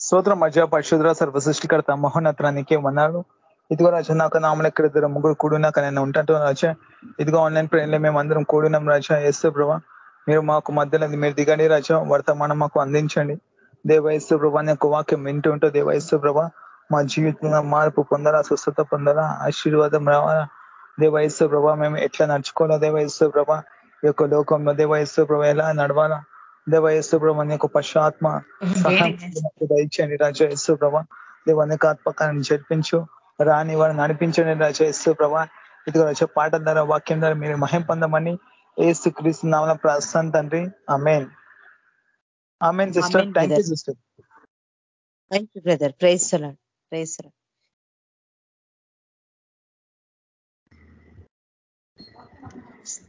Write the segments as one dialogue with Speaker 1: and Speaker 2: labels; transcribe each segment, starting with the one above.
Speaker 1: స్తోత్రం మధ్య పరిశుద్ర సర్వసృష్టికర్త మహోన్నతానికి వన్నాడు ఇదిగో రాజా నాకు నామల ఇక్కడ ఇద్దరు ముగ్గురు కూడినాక నేను ఉంటాను రాజా. ఇదిగో ఆన్లైన్ ప్రేర్లో మేము అందరం కూడినాం రాజా ఎస్ ప్రభా. మీరు మాకు మధ్యలో మీరు దిగండి రాజా. వర్తమానం మాకు అందించండి. దేవయస్సు ప్రభా యొక్క వాక్యం వింటుంటూ దేవయస్సు ప్రభా మా జీవితంలో మార్పు పొందాలా స్వస్థత పొందాలా ఆశీర్వాదం రావాలా? దేవయస్సు ప్రభా మేము ఎట్లా నడుచుకోవాలా? దేవయస్సు ప్రభా ఈ యొక్క లోకంలో దేవయస్సు ప్రభా ఎలా నడవాలా? దేవయస్సు ప్రభా యొక్క పశ్చాత్మ సహాయం దయచేయండి రాజా యస్సు ప్రభా. దేవానికి ఆత్మకాన్ని జరిపించు రాని వారిని నడిపించండి రాజా యస్సు ప్రభా. ఇదిగో రాజా పాట ద్వారా వాక్యం ద్వారా మీరు మహిం పొందమని ఏసు క్రీస్తు నామల ప్రస్తుతం తండ్రి. Amen amen sister. Thank you sister.
Speaker 2: Thank you brother. Praise praise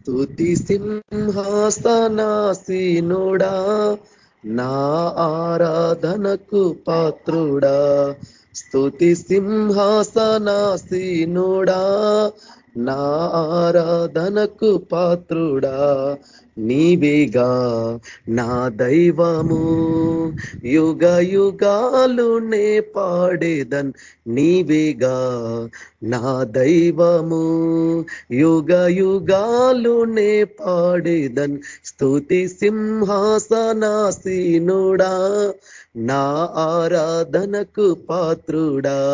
Speaker 3: స్థుతి సింహాసనాసీనుడా నా ఆరాధనకు పాత్రుడా. స్తుతి సింహాసనాసీనుడా నా ఆరాధనకు పాత్రుడా. నీవేగా నా దైవము యుగ యుగాలు నే పాడేదన్. నీవేగా నా దైవము యుగ యుగాలు నే పాడేదన్. స్థుతి సింహాసనాసీనుడా నా ఆరాధనకు పాత్రుడా.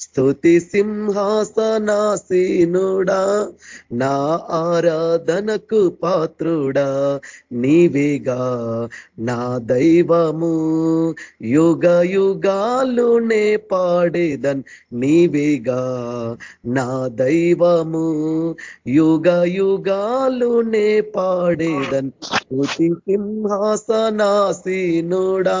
Speaker 3: స్తుతి సింహాసనాసీనుడా. నా ఆరాధనకు పాత్రుడా. నీవేగా నా దైవము. యుగ యుగాలు నే పాడేదన్. నీవేగా నా దైవము. యుగ యుగాలు నే పాడేదన్. స్తుతి సింహాసనాసీనుడా.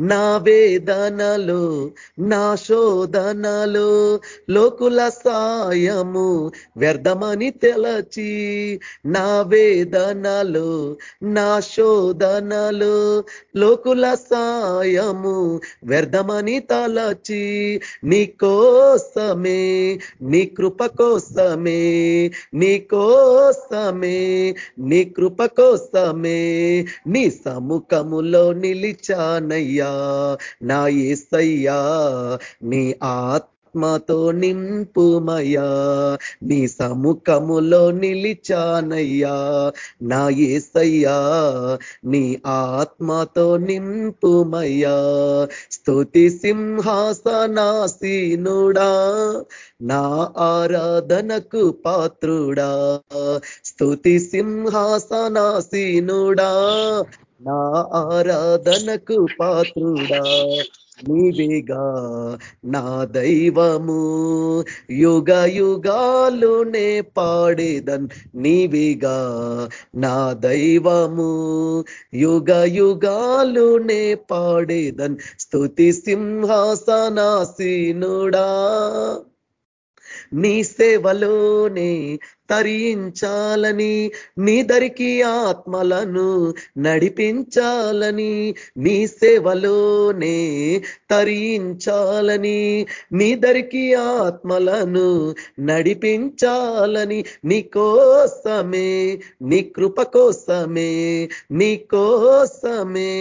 Speaker 3: నా వేదనలు నా శోధనలు లోకుల సాయము వ్యర్థమని తెలచి నా వేదనలు నా శోధనలు లోకుల సాయము వ్యర్థమని తలచి నీ కోసమే నీ కృప కోసమే నీ కోసమే నీ కృప కోసమే నీ సముఖములో నిలిచానయ్యా. నా ఏసయ్యా నీ ఆత్మతో నింపుమయా నీ సముఖములో నిలిచానయ్యా. నా ఏసయ్యా నీ ఆత్మతో నింపుమయ్యా. స్తుతి సింహాసనాసీనుడా నా ఆరాధనకు పాత్రుడా. స్తుతి సింహాసనాసీనుడా నా ఆరాధనకు పాత్రుడా. నీవేగా నా దైవము. యుగ యుగాలునే పాడేదన్. నీవేగా నా దైవము. యుగ యుగాలునే పాడేదన్. స్థుతి సింహాసనాసీనుడా. నీ సేవలోనే తరించాలని నీ దరికి ఆత్మలను నడిపించాలని నీ సేవలోనే తరించాలని నీ దరికి ఆత్మలను నడిపించాలని నీ కోసమే నీ కృప కోసమే నీ కోసమే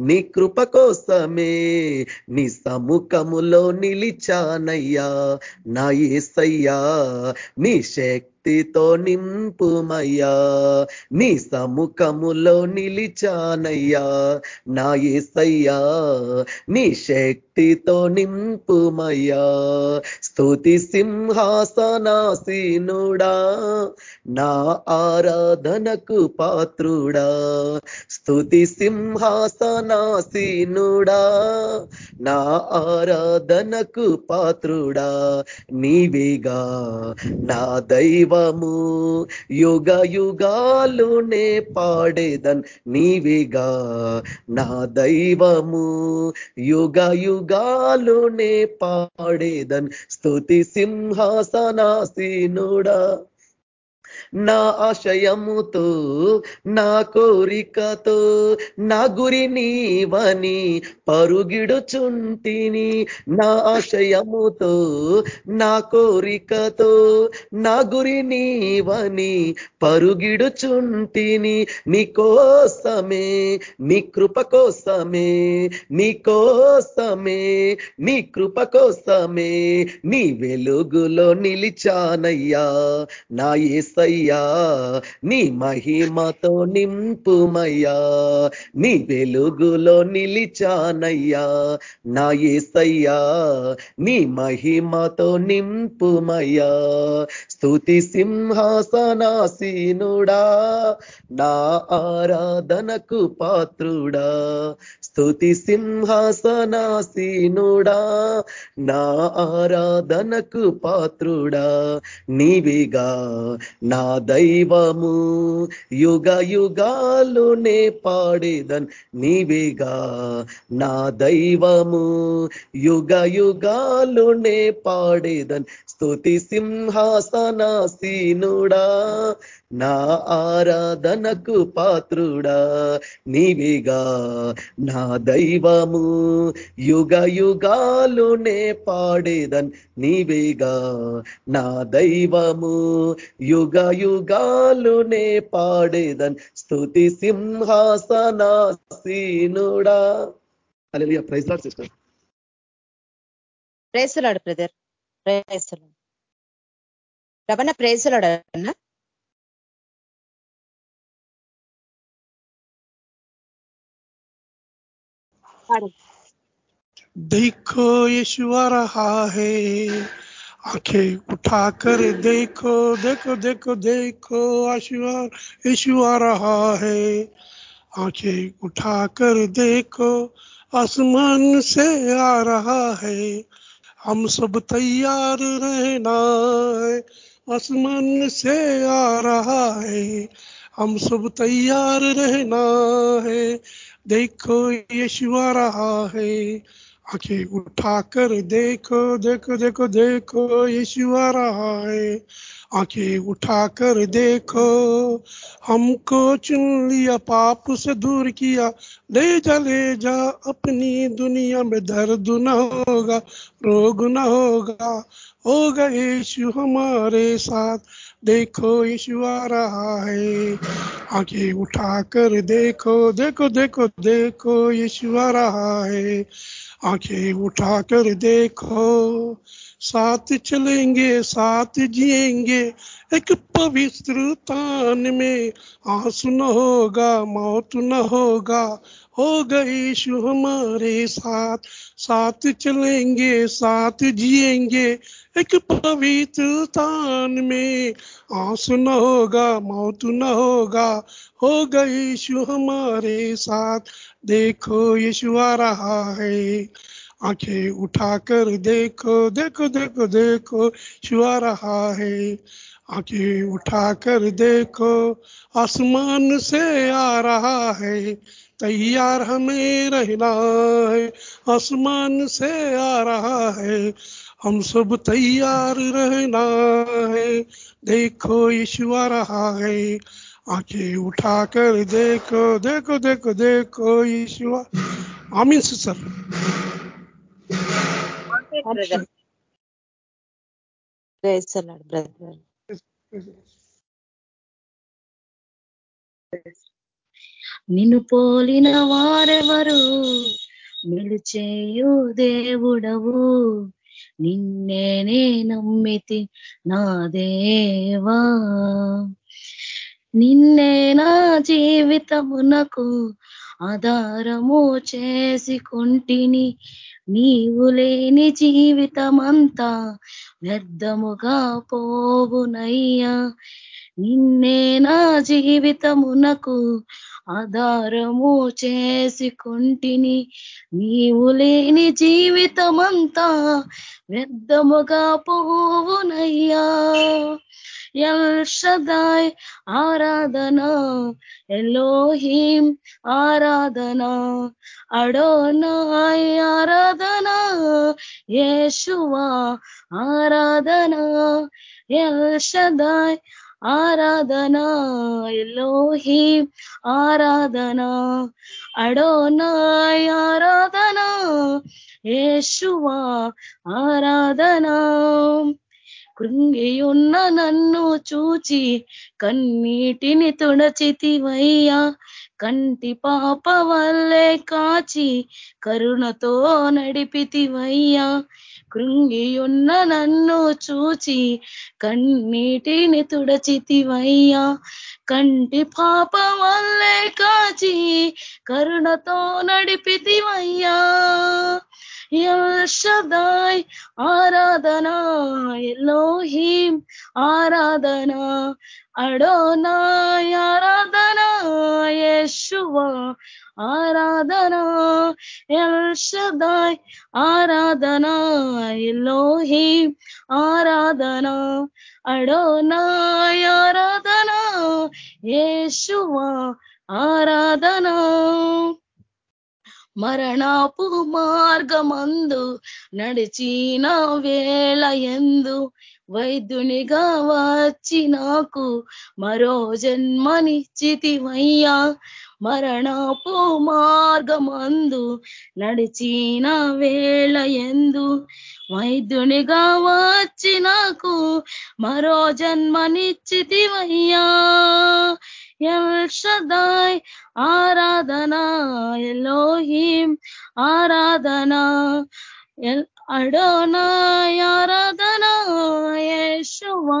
Speaker 3: నీ కృప కోసమే నీ సముఖములో నిలిచానయ్యా నా ఏసయ్యా నీ శక్తి భక్తితో నింపుమయ్యా. నీ సముఖములో నిలిచానయ్యా. నా ఏసయ్యా నీ శక్తితో నింపుమయ్యా. స్తుతి సింహాసనాసీనుడా నా ఆరాధనకు పాత్రుడా. స్తుతి సింహాసనాసీనుడా నా ఆరాధనకు పాత్రుడా. నీవేగా నా దైవ దైవము యుగ యుగాలు నే పాడేదన్ నీవేగా నా దైవము. యుగ యుగాలు నే పాడేదన్ స్థుతి సింహాసనాసీనుడా. నా ఆశయముతో నా కోరికతో నా గురి నీవని పరుగిడుచుంటిని. నా ఆశయముతో నా కోరికతో నా గురి నీవని పరుగిడుచుంటిని. నీ కోసమే నీ కృప కోసమే నీ కోసమే నీ కృప కోసమే నీ వెలుగులో నిలిచానయ్యా. నా ఏసయ్యా నీ మహిమతో నింపుమయ్యా. నీ వెలుగులో నిలిచానయ్యా. నా ఏసయ్యా నీ మహిమతో నింపుమయ్యా. స్థుతి సింహాసనాసీనుడా నా ఆరాధనకు పాత్రుడా. స్థుతి సింహాసనాసీనుడా నా ఆరాధనకు పాత్రుడా. నీవిగా నా దైవము యుగ యుగాలు నే పాడేదన్. నీవిగా నా దైవము యుగ యుగాలు నే పాడేదన్. స్థుతి సింహాసనాసీనుడా నా ఆరాధనకు పాత్రుడా నీవిగా నా దైవము. యుగ యుగాలునే పాడేదన్ నీవిగా నా దైవము. యుగ యుగాలునే పాడేదన్ స్థుతి సింహాసనాసీనుడా. అలెలియా praise lord sister.
Speaker 2: Praise lord brother praise lord Ramana praise lord
Speaker 4: देखो यीशु आ रहा है। आँखें उठाकर देखो देखो देखो देखो आशुआ यीशु आ रहा है। आँखें उठाकर देखो, आसमान से आ रहा है। हम सब तैयार रहना है। आसमान से आ रहा है। हम सब तैयार रहना है। देखो यीशु आ रहा है। आँखें उठाकर देखो देखो देखो देखो, यीशु आ रहा है। आँखें उठाकर देखो, हमको चुन लिया, पाप से दूर किया। ले जा ले जा, अपनी दुनिया में दर्द न होगा, रोग न होगा। होगा यीशु हमारे साथ। देखो, यीशु आ रहा है। आँखें उठाकर देखो देखो देखो देखो, यीशु आ रहा है। आँखें उठाकर देखो, साथ चलेंगे, साथ जिएँगे, एक पवित्र तान में आँसू न होगा, मौत न होगा, हो गई शु हमारे साथ साथ चलेंगे, साथ जिएँगे एक पवित्र तान में आँसू न होगा, मौत न होगा। हो गई शु हमारे साथ। देखो यीशु आ रहा है। आँखें उठाकर देखो देखो देखो देखो छुआ रहा है। आँखें उठाकर देखो, आसमान से आ रहा है। तैयार हमें रहना है। आसमान से आ रहा है। हम सब तैयार रहना है देखो यीशु आ रहा है आंखें उठाकर देखो देखो देखो देखो यीशु आमीन सर
Speaker 2: ప్రేసులాడు బ్రదర్ నిన్ను పోలిన వారెవరు నిలిచేయు దేవుడవు నిన్నేనే నమ్మితి నా దేవా. నిన్నే నా జీవితమునకు ఆధారము చేసి కొంటిని నీవు లేని జీవితమంతా వ్యర్థముగా పోవునయ్యా. నిన్నే నా జీవితమునకు ఆధారము చేసుకుంటిని. నీవు లేని జీవితమంతా వ్యర్థముగా పోవునయ్యా. ఎల్షదాయ్ ఆరాధన ఎలోహీం ఆరాధన అడోనాయ్ ఆరాధన యేషువా ఆరాధన ఎల్షదాయ్
Speaker 5: ఆరాధనా ఎలోహీం ఆరాధనా అడోనాయ్ ఆరాధనా యేషువా ఆరాధనా కృంగియున్న నన్ను చూచి కన్నీటిని తుడచితివయ్యా. కంటి పాప వల్లే కాచి కరుణతో నడిపితివయ్యా. కృంగియున్న నన్ను చూచి కన్నీటిని తుడచితివయ్యా. కంటి పాప వల్లే కాచి కరుణతో నడిపితివయ్యా. El Shaddai, Aradhana, Elohim, aradana Adonai, Aradhana, Yeshua, aradana El Shaddai, aradana Elohim, Aradhana, Adonai, Aradhana, Yeshua, aradana. మరణాపు మార్గమందు నడిచిన వేళ ఎందు వైద్యునిగా వచ్చి నాకు మరో జన్మనిచ్చితివయ్యా. మరణపు మార్గమందు నడిచిన వేళ ఎందు వైద్యునిగా వచ్చి నాకు మరో జన్మనిచ్చితివయ్యా. ఎల్షదాయ్ ఆరాధనా ఎలోహీం ఆరాధనా అడోనాయ్ ఆరాధనా యేషువా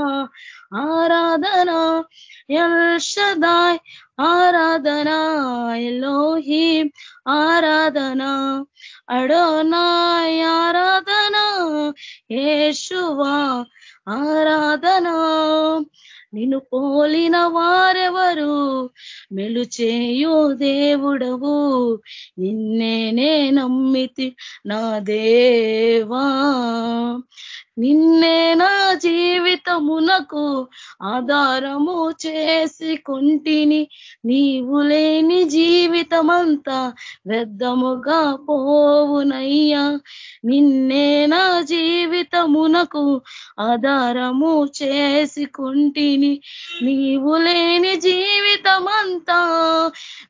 Speaker 5: ఆరాధనా ఎల్షదాయ్ ఆరాధనా ఎలోహీం ఆరాధనా అడోనాయ్ ఆరాధనా యేషువా ఆరాధనా నిన్ను పోలిన వారెవరు? మెలుచేయు దేవుడవు. నిన్నేనే నమ్మితి నా దేవా. నిన్నే నా జీవితమునకు ఆధారము చేసి కొంటిని. నీవు లేని జీవితమంతా వ్యర్థముగా పోవునయ్యా. నిన్నే నా జీవితమునకు ఆధారము చేసి కొంటిని. నీవు లేని జీవితమంతా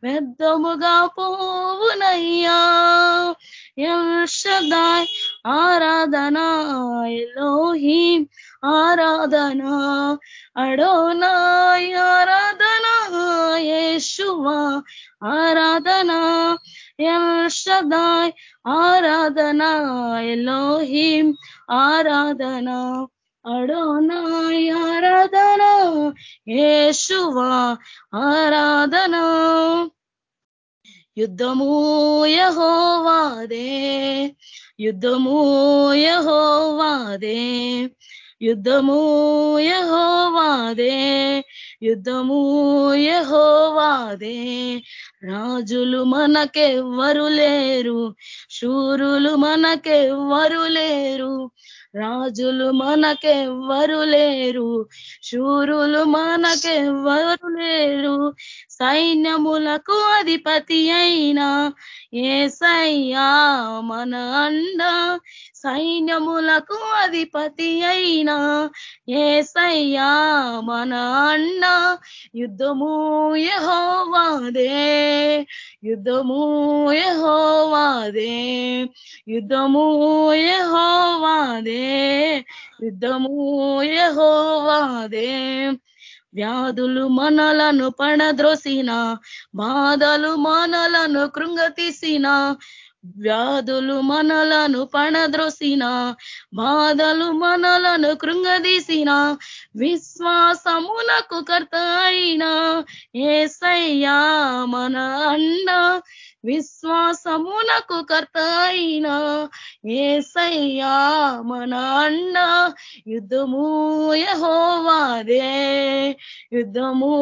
Speaker 5: వ్యర్థముగా పోవునయ్యా. ఎల్షదాయ్ ఆరాధనా ఎలోహీం ఆరాధనా అడోనాయ్ ఆరాధనా యేషువా ఆరాధనా ఎల్షదాయ్ ఆరాధనా ఎలోహీం ఆరాధనా అడోనాయ్ ఆరాధనా యేషువా ఆరాధనా. యుద్ధము యహోవాదే యుద్ధము యహోవాదే యుద్ధము యహోవాదే యుద్ధము యహోవాదే. రాజులు మనకెవ్వరు లేరు శూరులు మనకెవ్వరు లేరు రాజులు మనకెవ్వరు లేరు శూరులు మనకెవ్వరు లేరు. సైన్యములకు అధిపతి అయినా ఏసయ్యా మన అండ. సైన్యములకు అధిపతి అయినా ఏసయ్యా మన అన్న యుద్ధము యహోవాదే యుద్ధము యహోవాదే యుద్ధము యహోవాదే. యుద్ధము యహోవాదే వ్యాధులు మనలను పణద్రోసిన బాధలు మనలను కృంగతీసిన వ్యాధులు మనలను పణద్రోసిన బాధలు మనలను కృంగదీసిన విశ్వాసమునకు కర్త అయినా ఏసయ్యా మన అన్న. విశ్వాసమునకు కర్త అయిన ఏసయ్యా మన అన్న. యుద్ధము యహోవాదే యుద్ధము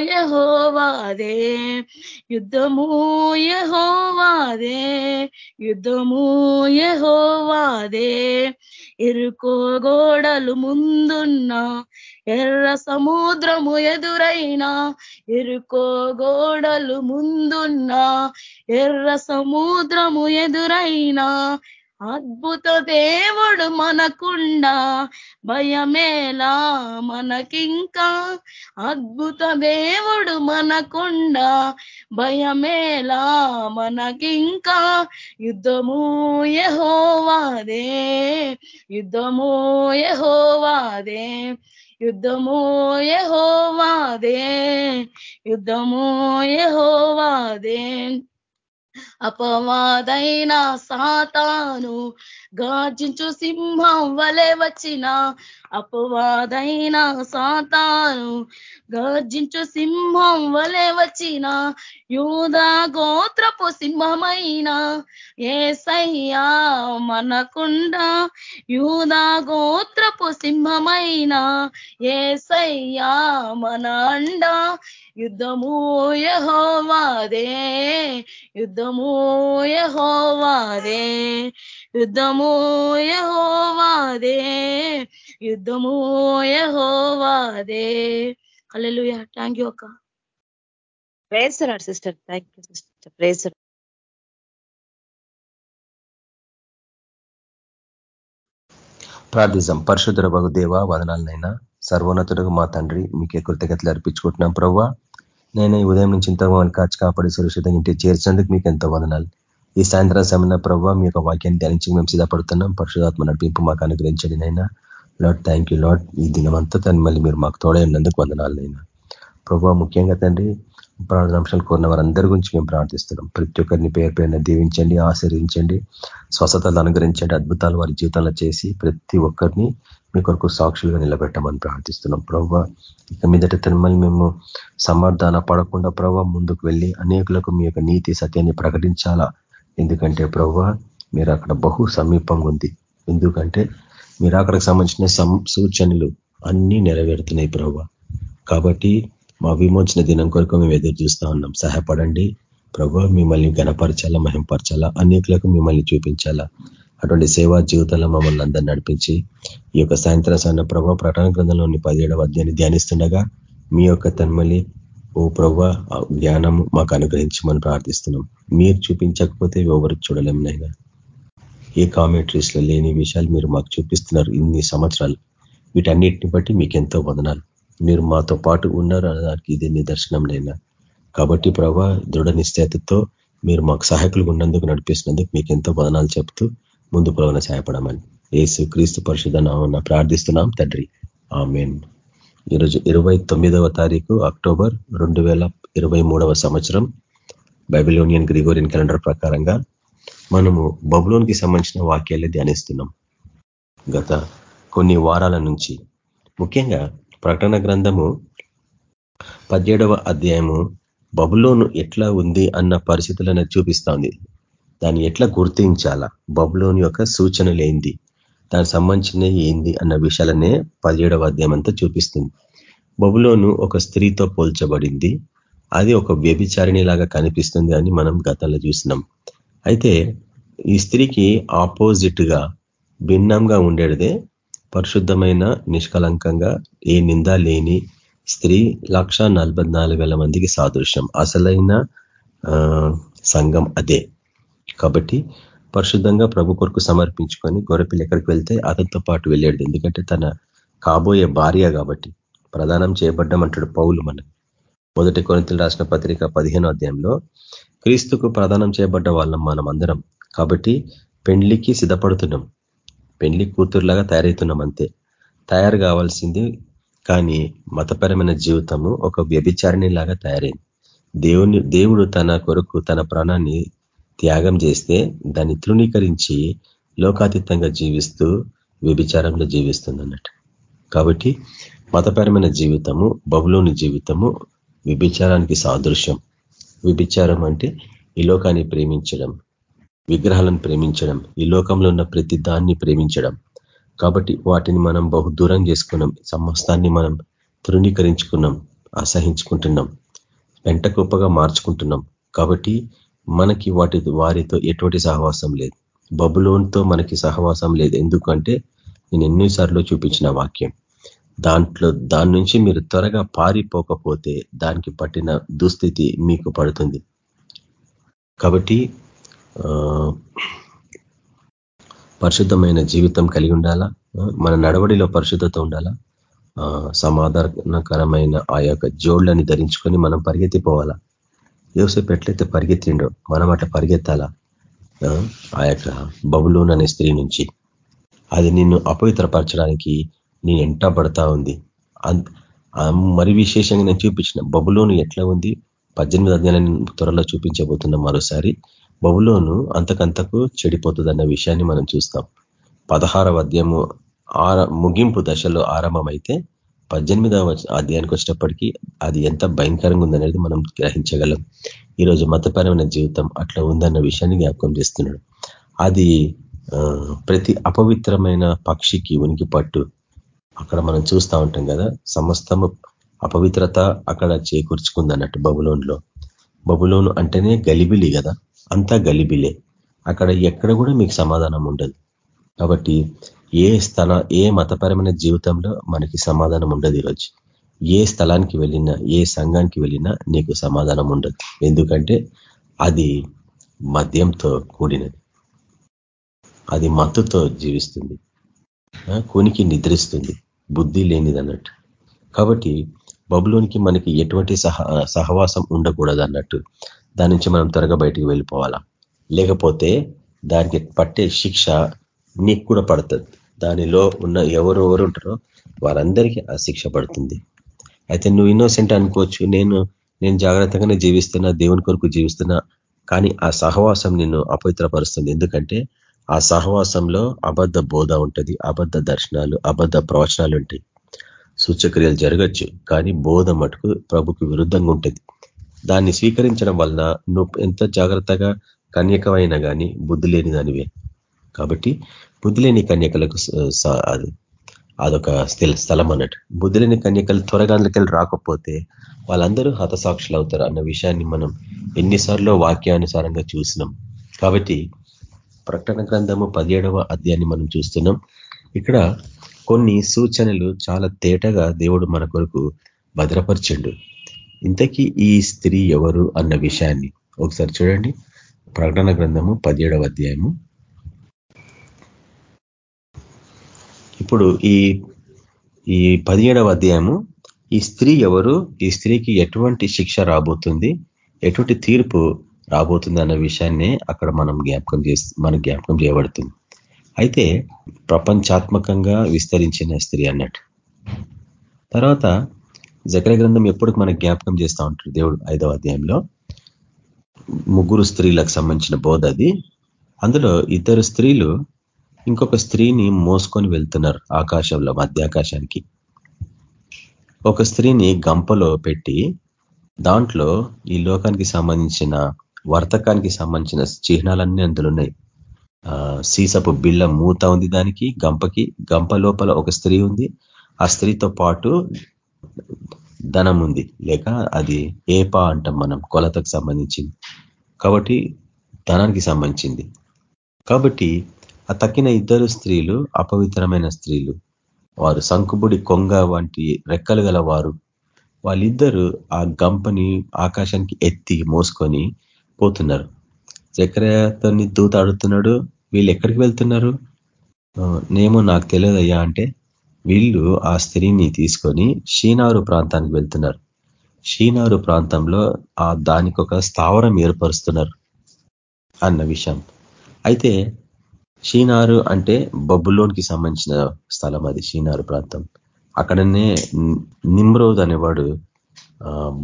Speaker 5: యహోవాదే యుద్ధము యహోవాదే యుద్ధము యహోవాదే. ఇరుకో గోడలు ముందున్న ఎర్ర సముద్రము ఎదురైనా ఎరుకో గోడలు ముందున్న ఎర్ర సముద్రము ఎదురైనా అద్భుత దేవుడు మనకుండా భయమేలా మనకింకా అద్భుత దేవుడు మనకుండా భయమేలా మనకింకా యుద్ధము యహోవాదే యుద్ధము యహోవాదే. యుద్ధము యహోవాదే యుద్ధము యహోవాదే అపవాదైన సాతాను గార్జించు సింహం వలె వచ్చిన అపవాదైన సాతాను గర్జించు సింహం వలె వచ్చిన యూదా గోత్రపు సింహమైన ఏసయ్యా మనకుండా యూదా గోత్రపు సింహమైన ఏసయ్యా మన అండ యుద్ధము యహోవాదే యుద్ధము యహోవాదే. యుద్ధము యహోవాదే యుద్ధము యహోవాదే. హల్లెలూయా. థ్యాంక్ యూ అక్క.
Speaker 2: Praise sister thank you sister praise
Speaker 6: ప్రార్థిస్తాం. పరిశుద్ధ భగు దేవ వదనాలనైనా సర్వోన్నతుడు మా తండ్రి మీకే కృతజ్ఞతలు అర్పించుకుంటున్నాం ప్రవ్వా. నేను ఈ ఉదయం నుంచి ఇంత కాచి కాపాడి సురక్షితంగా ఇంటి చేర్చినందుకు మీకు ఎంతో వదనాలు. ఈ సాయంత్రం సమయంలో ప్రభావ మీ యొక్క వాక్యాన్ని ధ్యానించి మేము సిద్ధపడుతున్నాం. పరిశుధాత్మ నడిపింపు మాకు అనుగ్రహించండి నైనా లాడ్ థ్యాంక్ యూ లాడ్ ఈ దినమంతా తను మళ్ళీ మీరు మాకు తోడైనందుకు వందనాలనైనా ప్రభావ ముఖ్యంగా తండ్రి ప్రార్థనాంశాలు కోరిన వారందరి గురించి మేము ప్రార్థిస్తున్నాం. ప్రతి ఒక్కరిని పేరు పేరున దీవించండి ఆశీర్వించండి స్వస్థతలు అనుగ్రహించండి అద్భుతాలు వారి జీవితంలో చేసి ప్రతి ఒక్కరిని మీ కొరకు సాక్షులుగా నిలబెట్టమని ప్రార్థిస్తున్నాం. ప్రభావ ఇక మీదట తిరుమల మేము సమర్థాన పడకుండా ప్రభావ ముందుకు వెళ్ళి అనేకులకు మీ యొక్క నీతి సత్యాన్ని ప్రకటించాలా? ఎందుకంటే ప్రవ్వ మీరు అక్కడ బహు సమీపంగా ఉంది ఎందుకంటే మీరు అక్కడికి సంబంధించిన సూచనలు అన్నీ నెరవేరుతున్నాయి ప్రవ్వ. కాబట్టి మా విమోచన దినం కొరకు మేము ఎదురు చూస్తూ ఉన్నాం. సహాయపడండి. ప్రభు మిమ్మల్ని గణపరచాలా మహింపరచాలా అనేకులకు మిమ్మల్ని చూపించాలా. అటువంటి సేవా జీవితంలో మమ్మల్ని అందరినీ నడిపించి ఈ యొక్క సాయంత్రం సన్న ప్రభావ ప్రకటన గ్రంథంలోని పదిహేడవ అధ్యాయాన్ని ధ్యానిస్తుండగా మీ యొక్క తన్మలి ఓ ప్రభు జ్ఞానము మాకు అనుగ్రహించమని ప్రార్థిస్తున్నాం. మీరు చూపించకపోతే ఎవరు చూడలేం నైనా ఏ కామెంట్రీస్లో లేని విషయాలు మీరు మాకు చూపిస్తున్నారు ఇన్ని సంవత్సరాలు. వీటన్నిటిని బట్టి మీకు ఎంతో వదనాలు. మీరు మాతో పాటు ఉన్నారు అనడానికి ఇది నిదర్శనం నైనా కాబట్టి ప్రభా దృఢ నిశ్చేతతో మీరు మాకు సహాయకులు ఉన్నందుకు నడిపిస్తున్నందుకు మీకు ఎంతో వదనాలు చెప్తూ ముందు ప్రవణ సహాయపడమని. ఏసు క్రీస్తు పరిశుధన ప్రార్థిస్తున్నాం తండ్రి. ఆమెన్. ఈరోజు ఇరవై తొమ్మిదవ తారీఖు అక్టోబర్ రెండు వేల ఇరవై మూడవ సంవత్సరం. బైబిలోనియన్ గ్రిగోరియన్ క్యాలెండర్ ప్రకారంగా మనము బబులోన్కి సంబంధించిన వాక్యాలే ధ్యానిస్తున్నాం. గత కొన్ని వారాల నుంచి ముఖ్యంగా ప్రకటన గ్రంథము పదిహేడవ అధ్యాయము బబులోను ఎట్లా ఉంది అన్న పరిస్థితులను చూపిస్తోంది. దాన్ని ఎట్లా గుర్తించాలా? బబులోని యొక్క సూచనలేంది? దానికి సంబంధించిన ఏంది అన్న విషయాలనే పదిహేడవ అధ్యాయం అంతా చూపిస్తుంది. బబులోను ఒక స్త్రీతో పోల్చబడింది. అది ఒక వ్యభిచారిణి లాగా కనిపిస్తుంది అని మనం గతంలో చూసినాం. అయితే ఈ స్త్రీకి ఆపోజిట్గా భిన్నంగా ఉండేదే పరిశుద్ధమైన నిష్కలంకంగా ఏ నింద లేని స్త్రీ లక్ష మందికి సాదృశ్యం. అసలైన సంఘం అదే. కాబట్టి పరిశుద్ధంగా ప్రభు కొరకు సమర్పించుకొని గొర్రెపిల్లి ఎక్కడికి వెళ్తే అతనితో పాటు వెళ్ళాడు. ఎందుకంటే తన కాబోయే భార్య కాబట్టి ప్రదానం చేయబడ్డమంటాడు పౌలు మన. మొదటి కొరింతలు రాసిన పత్రిక పదిహేనో అధ్యాయంలో క్రీస్తుకు ప్రదానం చేయబడ్డ వాళ్ళం మనం అందరం కాబట్టి పెండ్లికి సిద్ధపడుతున్నాం. పెండ్లి కూతురులాగా తయారవుతున్నాం అంతే. తయారు కావాల్సింది కానీ మతపరమైన జీవితము ఒక వ్యభిచారిణి లాగా తయారైంది. దేవుని దేవుడు తన కొరకు తన ప్రాణాన్ని త్యాగం చేస్తే దాన్ని తృణీకరించి లోకాతీతంగా జీవిస్తూ వ్యభిచారంలో జీవిస్తుంది అన్నట్టు కాబట్టి మతపరమైన జీవితము బబులోని జీవితము విభిచారానికి సాదృశ్యం. విభిచారం అంటే ఈ లోకాన్ని ప్రేమించడం విగ్రహాలను ప్రేమించడం ఈ లోకంలో ఉన్న ప్రతి దాన్ని ప్రేమించడం. కాబట్టి వాటిని మనం బహు దూరం చేసుకున్నాం సమస్తాన్ని మనం తృణీకరించుకున్నాం అసహించుకుంటున్నాం వెంట గొప్పగా మార్చుకుంటున్నాం. కాబట్టి మనకి వాటి వారితో ఎటువంటి సహవాసం లేదు. బబులోన్తో మనకి సహవాసం లేదు. ఎందుకంటే నేను ఎన్నిసార్లు చూపించిన వాక్యం. దాంట్లో దాని నుంచి మీరు త్వరగా పారిపోకపోతే దానికి పట్టిన దుస్థితి మీకు పడుతుంది. కాబట్టి పరిశుద్ధమైన జీవితం కలిగి ఉండాలా? మన నడవడిలో పరిశుద్ధత ఉండాలా? సమాధానకరమైన ఆ యొక్క జోళ్ళని ధరించుకొని మనం పరిగెత్తిపోవాలా? యోసేపు ఎట్లయితే పరిగెత్తిండో మనం అట్లా పరిగెత్తాలా? ఆ? యొక్క బబులోన్ అనే స్త్రీ నుంచి. అది నిన్ను అపవిత్రపరచడానికి నీ ఎంట పడతా ఉంది. మరి విశేషంగా నేను చూపించిన బబులోను ఎట్లా ఉంది? పద్దెనిమిది అధ్యాయాన్ని త్వరలో చూపించబోతున్నాం మరోసారి బబులోను అంతకంతకు చెడిపోతుందన్న విషయాన్ని మనం చూస్తాం. పదహారవ అధ్యాయము ఆర ముగింపు దశలో ఆరంభమైతే పద్దెనిమిదవ అధ్యాయానికి వచ్చినప్పటికీ అది ఎంత భయంకరంగా ఉందనేది మనం గ్రహించగలం. ఈరోజు మతపరమైన జీవితం అట్లా ఉందన్న విషయాన్ని జ్ఞాపకం చేస్తున్నాడు. అది ప్రతి అపవిత్రమైన పక్షికి ఉనికి పట్టు. అక్కడ మనం చూస్తూ ఉంటాం కదా సమస్తము అపవిత్రత అక్కడ చేకూర్చుకుంది అన్నట్టు బబులోన్లో. బబులోను అంటేనే గలిబిలి కదా అంతా గలిబిలే. అక్కడ ఎక్కడ కూడా మీకు సమాధానం ఉండదు. కాబట్టి ఏ స్థల ఏ మతపరమైన జీవితంలో మనకి సమాధానం ఉండదు ఈరోజు? ఏ స్థలానికి వెళ్ళినా ఏ సంఘానికి వెళ్ళినా నీకు సమాధానం ఉండదు. ఎందుకంటే అది మద్యంతో కూడినది. అది మత్తుతో జీవిస్తుంది. కొనికి నిద్రిస్తుంది. బుద్ధి లేనిది అన్నట్టు కాబట్టి బబులోనికి మనకి ఎటువంటి సహ సహవాసం ఉండకూడదు అన్నట్టు దాని నుంచి మనం త్వరగా బయటికి వెళ్ళిపోవాలా. లేకపోతే దానికి పట్టే శిక్ష నీకు కూడా పడుతుంది. దానిలో ఉన్న ఎవరు ఎవరు ఉంటారో వారందరికీ ఆ శిక్ష పడుతుంది. అయితే నువ్వు ఇన్నోసెంట్ అనుకోవచ్చు. నేను నేను జాగ్రత్తగానే జీవిస్తున్నా దేవుని కొరకు జీవిస్తున్నా కానీ ఆ సహవాసం నిన్ను అపవిత్రపరుస్తుంది. ఎందుకంటే ఆ సహవాసంలో అబద్ధ బోధ ఉంటుంది అబద్ధ దర్శనాలు అబద్ధ ప్రవచనాలు ఉంటాయి. సూచక్రియలు జరగచ్చు కానీ బోధ మటుకు ప్రభుకు విరుద్ధంగా ఉంటుంది. దాన్ని స్వీకరించడం వలన నువ్వు ఎంత జాగ్రత్తగా కన్యకమైనా కానీ బుద్ధి లేని దానివే. కాబట్టి బుద్ధిలేని కన్యకలకు అది అదొక స్థలం అన్నట్టు. బుద్ధులేని కన్యకలు త్వరగాళ్ళకెళ్ళి రాకపోతే వాళ్ళందరూ హతసాక్షులు అవుతారు అన్న విషయాన్ని మనం ఎన్నిసార్లు వాక్యానుసారంగా చూసినాం. కాబట్టి ప్రకటన గ్రంథము పదిహేడవ అధ్యాయాన్ని మనం చూస్తున్నాం. ఇక్కడ కొన్ని సూచనలు చాలా తేటగా దేవుడు మన కొరకు భద్రపరిచిండు. ఇంతకీ ఈ స్త్రీ ఎవరు అన్న విషయాన్ని ఒకసారి చూడండి. ప్రకటన గ్రంథము పదిహేడవ అధ్యాయము ఇప్పుడు ఈ ఈ పదిహేడవ అధ్యాయము ఈ స్త్రీ ఎవరు ఈ స్త్రీకి ఎటువంటి శిక్ష రాబోతుంది ఎటువంటి తీర్పు రాబోతుంది అన్న విషయాన్నే అక్కడ మనం జ్ఞాపకం చేసి మన జ్ఞాపకం చేయబడుతుంది. అయితే ప్రపంచాత్మకంగా విస్తరించిన స్త్రీ అన్నట్టు. తర్వాత జకర గ్రంథం ఎప్పుడు మనకు జ్ఞాపకం చేస్తూ ఉంటాడు దేవుడు ఐదవ అధ్యాయంలో. ముగ్గురు స్త్రీలకు సంబంధించిన బోధ అది. అందులో ఇద్దరు స్త్రీలు ఇంకొక స్త్రీని మోసుకొని వెళ్తున్నారు ఆకాశంలో మధ్యాకాశానికి. ఒక స్త్రీని గంపలో పెట్టి దాంట్లో ఈ లోకానికి సంబంధించిన వర్తకానికి సంబంధించిన చిహ్నాలన్నీ అందులో ఉన్నాయి. సీసపు బిళ్ళ మూత ఉంది దానికి గంపకి గంప లోపల ఒక స్త్రీ ఉంది. ఆ స్త్రీతో పాటు ధనం ఉంది. లేక అది ఏపా అంటాం మనం కొలతకు సంబంధించింది. కాబట్టి ధనానికి సంబంధించింది. కాబట్టి ఆ తక్కిన ఇద్దరు స్త్రీలు అపవిత్రమైన స్త్రీలు. వారు సంకుబుడి కొంగ వంటి రెక్కలు గల వారు వాళ్ళిద్దరూ ఆ గంపని ఆకాశానికి ఎత్తి మోసుకొని పోతున్నారు. చక్రతని దూత అడుగుతున్నాడు వీళ్ళు ఎక్కడికి వెళ్తున్నారు? నేమో నాకు తెలియదయ్యా అంటే వీళ్ళు ఆ స్త్రీని తీసుకొని షీనారు ప్రాంతానికి వెళ్తున్నారు. షీనారు ప్రాంతంలో ఆ దానికి ఒక స్థావరం ఏర్పరుస్తున్నారు అన్న విషయం. అయితే షీనారు అంటే బొబ్బులోనికి సంబంధించిన స్థలం అది షీనారు ప్రాంతం. అక్కడనే నిమ్రోద్ అనేవాడు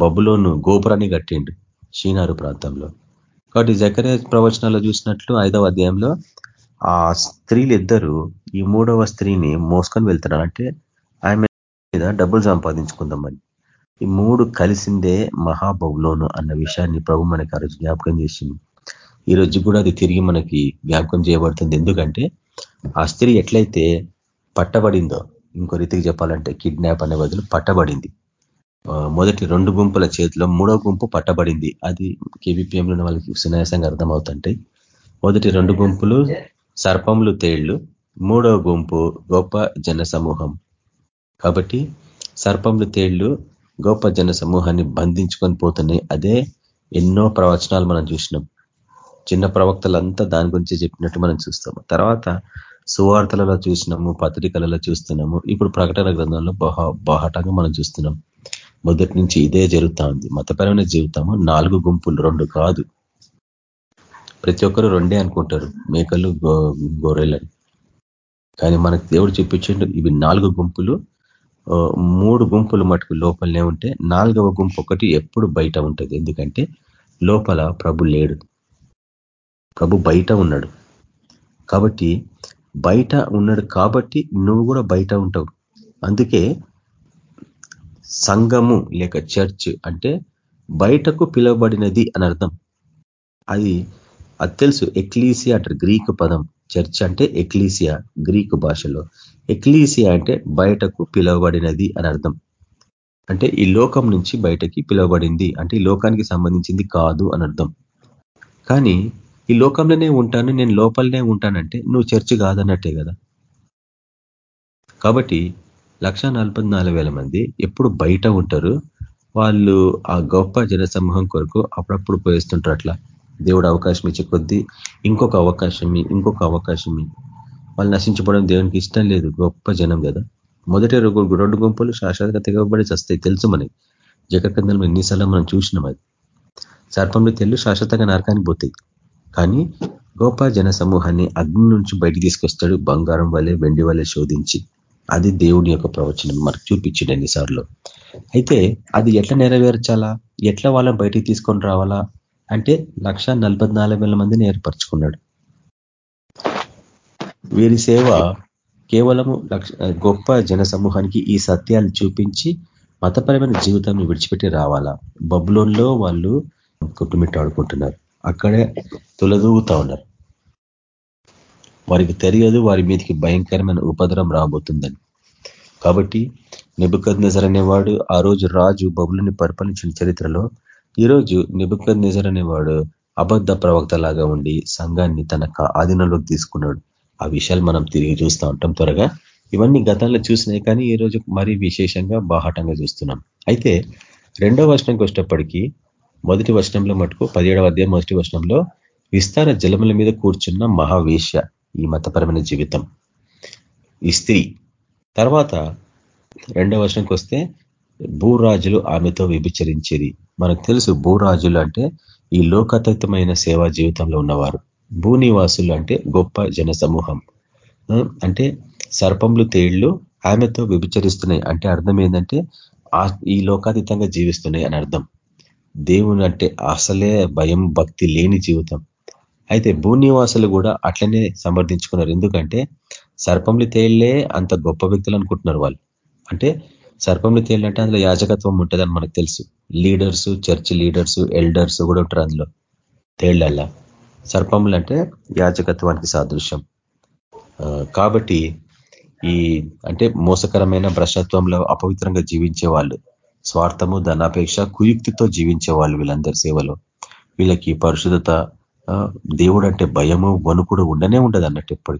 Speaker 6: బబ్బులోను గోపురాన్ని కట్టిండు షీనారు ప్రాంతంలో. కాబట్టి జకరే ప్రవచనాలు చూసినట్లు ఐదవ అధ్యాయంలో ఆ స్త్రీలు ఇద్దరు ఈ మూడవ స్త్రీని మోసుకొని వెళ్తున్నారు అంటే ఆమె మీద డబ్బులు సంపాదించుకుందామని ఈ మూడు కలిసిందే మహాబబులోను అన్న విషయాన్ని ప్రభు మనకి ఆ రోజు జ్ఞాపకం చేసింది ఈ రోజు కూడా అది తిరిగి మనకి జ్ఞాపకం చేయబడుతుంది. ఎందుకంటే ఆ స్త్రీ ఎట్లయితే పట్టబడిందో ఇంకో రీతికి చెప్పాలంటే కిడ్నాప్ అనే బదులు పట్టబడింది. మొదటి రెండు గుంపుల చేతిలో మూడో గుంపు పట్టబడింది. అది కేవీపీఎంలో ఉన్న వాళ్ళకి సునాయాసంగా అర్థమవుతుంటాయి మొదటి రెండు గుంపులు సర్పములు తేళ్ళు మూడో గుంపు గొప్ప జన సమూహం కాబట్టి సర్పములు తేళ్ళు గొప్ప జన సమూహాన్ని బంధించుకొని పోతున్నాయి. అదే ఎన్నో ప్రవచనాలు మనం చూసినాం. చిన్న ప్రవక్తలంతా దాని గురించి చెప్పినట్టు మనం చూస్తాము. తర్వాత సువార్తలలో చూసినాము పత్రికలలో చూస్తున్నాము. ఇప్పుడు ప్రకటన గ్రంథంలో బహ బాహటంగా మనం చూస్తున్నాం. మొదటి నుంచి ఇదే జరుగుతా ఉంది మతపరమైన జీవితము నాలుగు గుంపులు రెండు కాదు. ప్రతి ఒక్కరు రెండే అనుకుంటారు. మేకలు గొర్రెలని. కానీ మనకు దేవుడు చెప్పించిండు ఇవి నాలుగు గుంపులు. మూడు గుంపులు మటుకు లోపలనే ఉంటే నాలుగవ గుంపు ఒకటి ఎప్పుడు బయట ఉంటుంది. ఎందుకంటే లోపల ప్రభు లేడు. ప్రభు బయట ఉన్నాడు. కాబట్టి బయట ఉన్నాడు కాబట్టి నువ్వు కూడా బయట ఉంటావు. అందుకే సంఘము లేక చర్చ్ అంటే బయటకు పిలువబడినది అని అర్థం. అది అది తెలుసు ఎక్లీసియా అంటారు గ్రీకు పదం. చర్చ్ అంటే ఎక్లీసియా గ్రీకు భాషలో. ఎక్లీసియా అంటే బయటకు పిలువబడినది అని అర్థం. అంటే ఈ లోకం నుంచి బయటకి పిలువబడింది. అంటే ఈ లోకానికి సంబంధించింది కాదు అని అర్థం. కానీ ఈ లోకంలోనే ఉంటాను నేను లోపలనే ఉంటానంటే నువ్వు చర్చి కాదన్నట్టే కదా. కాబట్టి లక్ష మంది ఎప్పుడు బయట ఉంటారు వాళ్ళు ఆ గొప్ప జనసమూహం కొరకు అప్పుడప్పుడు పోయిస్తుంటారు అట్లా. దేవుడు అవకాశం ఇచ్చే కొద్దీ ఇంకొక అవకాశం ఇంకొక అవకాశం వాళ్ళు నశించుకోవడం దేవునికి ఇష్టం లేదు గొప్ప జనం కదా. మొదటి రెండు గుంపులు శాశ్వతంగా తెగబడి వస్తాయి తెలుసు మనకి. జగకందంలో ఎన్నిసార్లు మనం చూసినాం అది. సర్పంలో తెల్లు శాశ్వతంగా నరకానికి పోతాయి. కానీ గొప్ప జన సమూహాన్ని అగ్ని నుంచి బయటికి తీసుకొస్తాడు బంగారం వల్లే వెండి వల్లే శోధించి. అది దేవుని యొక్క ప్రవచనం. మనకు చూపించింది ఎన్నిసార్లు అయితే అది ఎట్లా నెరవేర్చాలా? ఎట్లా వాళ్ళని బయటికి తీసుకొని రావాలా? అంటే లక్ష మందిని ఏర్పరచుకున్నాడు. వీరి సేవ కేవలము గొప్ప జన సమూహానికి ఈ సత్యాలు చూపించి మతపరమైన జీవితాన్ని విడిచిపెట్టి రావాలా? బబులోన్లో వాళ్ళు కుటుంబిట్టాడుకుంటున్నారు అక్కడే తులదూగుతా ఉన్నారు. వారికి తెలియదు వారి మీదకి భయంకరమైన ఉపద్రం రాబోతుందని. కాబట్టి నిబుకద్ నిజర్ అనేవాడు ఆ రోజు రాజు బబులని పరిపాలించిన చరిత్రలో ఈరోజు నిబుకద్ నిజర్ అనేవాడు అబద్ధ ప్రవక్త లాగా ఉండి సంఘాన్ని తన ఆధీనంలోకి తీసుకున్నాడు. ఆ విషయాలు మనం తిరిగి చూస్తూ ఉంటాం త్వరగా. ఇవన్నీ గతంలో చూసినాయి కానీ ఈ రోజు మరీ విశేషంగా బాహాటంగా చూస్తున్నాం. అయితే రెండో వర్షంకి వచ్చేటప్పటికీ మొదటి వర్షంలో మటుకు పదిహేడవ అధ్యాయం మొదటి వర్షంలో విస్తార జలముల మీద కూర్చున్న మహావేశ్య ఈ మతపరమైన జీవితం. ఈ స్త్రీ. తర్వాత రెండవ వర్షంకి వస్తే భూరాజులు ఆమెతో విభిచరించేది మనకు తెలుసు భూరాజులు అంటే ఈ లోకతీతమైన సేవా జీవితంలో ఉన్నవారు. భూనివాసులు అంటే గొప్ప జన అంటే సర్పంలు తేళ్ళు ఆమెతో విభిచరిస్తున్నాయి అంటే అర్థం ఏంటంటే ఈ లోకాతీతంగా జీవిస్తున్నాయి అని అర్థం. దేవుని అంటే అసలే భయం భక్తి లేని జీవితం. అయితే భూనివాసులు కూడా అట్లనే సమర్థించుకున్నారు. ఎందుకంటే సర్పంలు తేళ్ళే అంత గొప్ప వ్యక్తులు అనుకుంటున్నారు వాళ్ళు. అంటే సర్పంలు తేళ్ళంటే అందులో యాజకత్వం ఉంటుందని మనకు తెలుసు. లీడర్స్ చర్చ్ లీడర్స్ ఎల్డర్స్ కూడా ఉంటారు అందులో తేళ్ళల్లా. సర్పములు అంటే యాజకత్వానికి సాదృశ్యం. కాబట్టి ఈ అంటే మోసకరమైన భ్రష్టత్వంలో అపవిత్రంగా జీవించే వాళ్ళు స్వార్థము ధనాపేక్ష కుయుక్తితో జీవించే వాళ్ళు వీళ్ళందరి సేవలో. వీళ్ళకి పరిశుద్ధత దేవుడు అంటే భయము వణుకుడు ఉండనే ఉండదు అన్నట్టు ఎప్పుడు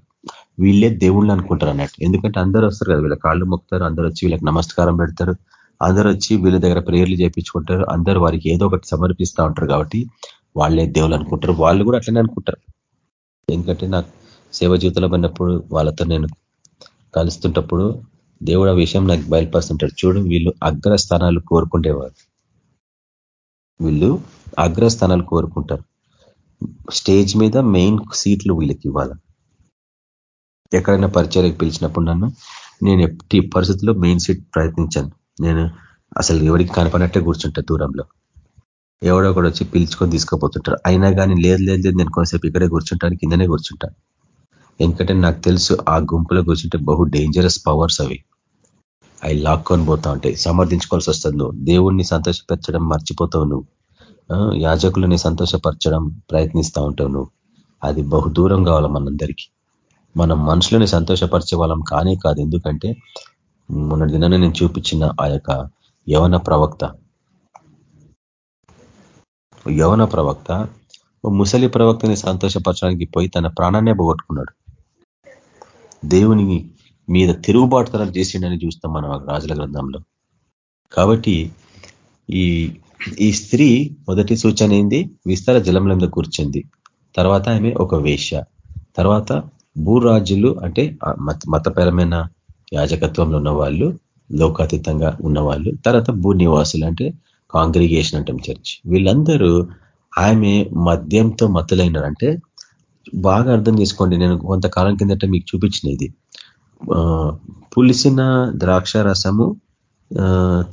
Speaker 6: వీళ్ళే దేవుళ్ళు అనుకుంటారు అన్నట్టు. ఎందుకంటే అందరూ వస్తారు కదా వీళ్ళ కాళ్ళు మొక్తారు అందరూ వచ్చి వీళ్ళకి నమస్కారం పెడతారు అందరూ వచ్చి వీళ్ళ దగ్గర ప్రేయర్లు చేయించుకుంటారు అందరూ వారికి ఏదో ఒకటి సమర్పిస్తూ ఉంటారు కాబట్టి వాళ్ళే దేవుళ్ళు అనుకుంటారు. వాళ్ళు కూడా అట్లనే అనుకుంటారు. ఎందుకంటే నాకు సేవ జీవితంలో పడినప్పుడు వాళ్ళతో నేను కలుస్తుంటప్పుడు దేవుడు ఆ విషయం నాకు బయలుపరుస్తుంటాడు. చూడు వీళ్ళు అగ్రస్థానాలు కోరుకుండేవారు. వీళ్ళు అగ్రస్థానాలు కోరుకుంటారు. స్టేజ్ మీద మెయిన్ సీట్లు వీళ్ళకి ఇవ్వాలి. ఎక్కడైనా పరిచయకు పిలిచినప్పుడు నన్ను నేను ఎట్టి పరిస్థితుల్లో మెయిన్ సీట్ ప్రయత్నించాను. నేను అసలు ఎవరికి కనపడినట్టే కూర్చుంటా దూరంలో. ఎవడో కూడా వచ్చి పిలుచుకొని తీసుకుపోతుంటారు అయినా కానీ లేదు లేదు లేదు నేను కొంతసేపు ఇక్కడే కూర్చుంటాను కిందనే కూర్చుంటాను. ఎందుకంటే నాకు తెలుసు ఆ గుంపులో కూర్చుంటే బహు డేంజరస్ పవర్స్ అవి. అవి లాక్కొని పోతా ఉంటాయి సమర్థించుకోవాల్సి వస్తుంది నువ్వు. దేవుణ్ణి సంతోషపరచడం మర్చిపోతావు నువ్వు. యాజకులని సంతోషపరచడం ప్రయత్నిస్తూ ఉంటావు నువ్వు. అది బహు దూరం కావాలి మనందరికీ. మనం మనుషులని సంతోషపరిచే వాళ్ళం కానే కాదు. ఎందుకంటే మొన్న దినాన్ని నేను చూపించిన ఆ యొక్క యవన ప్రవక్త. యవన ప్రవక్త ముసలి ప్రవక్తని సంతోషపరచడానికి పోయి తన ప్రాణాన్నే పోగొట్టుకున్నాడు. దేవుని మీద తిరుగుబాటుతనం చేసిండని చూస్తాం మనం రాజుల గ్రంథంలో. కాబట్టి ఈ ఈ స్త్రీ మొదటి సూచన ఏంది? విస్తార జలముల కూర్చుంది. తర్వాత ఆమె ఒక వేష తర్వాత భూరాజులు అంటే మతపరమైన యాజకత్వంలో ఉన్న వాళ్ళు లోకాతీతంగా ఉన్నవాళ్ళు తర్వాత భూ నివాసులు అంటే కాంగ్రిగేషన్ అంటాం చర్చ్. వీళ్ళందరూ ఆమె మద్యంతో మత్తులైనారంటే బాగా అర్థం చేసుకోండి. నేను కొంతకాలం కిందట మీకు చూపించిన ఇది పులిసిన ద్రాక్ష రసము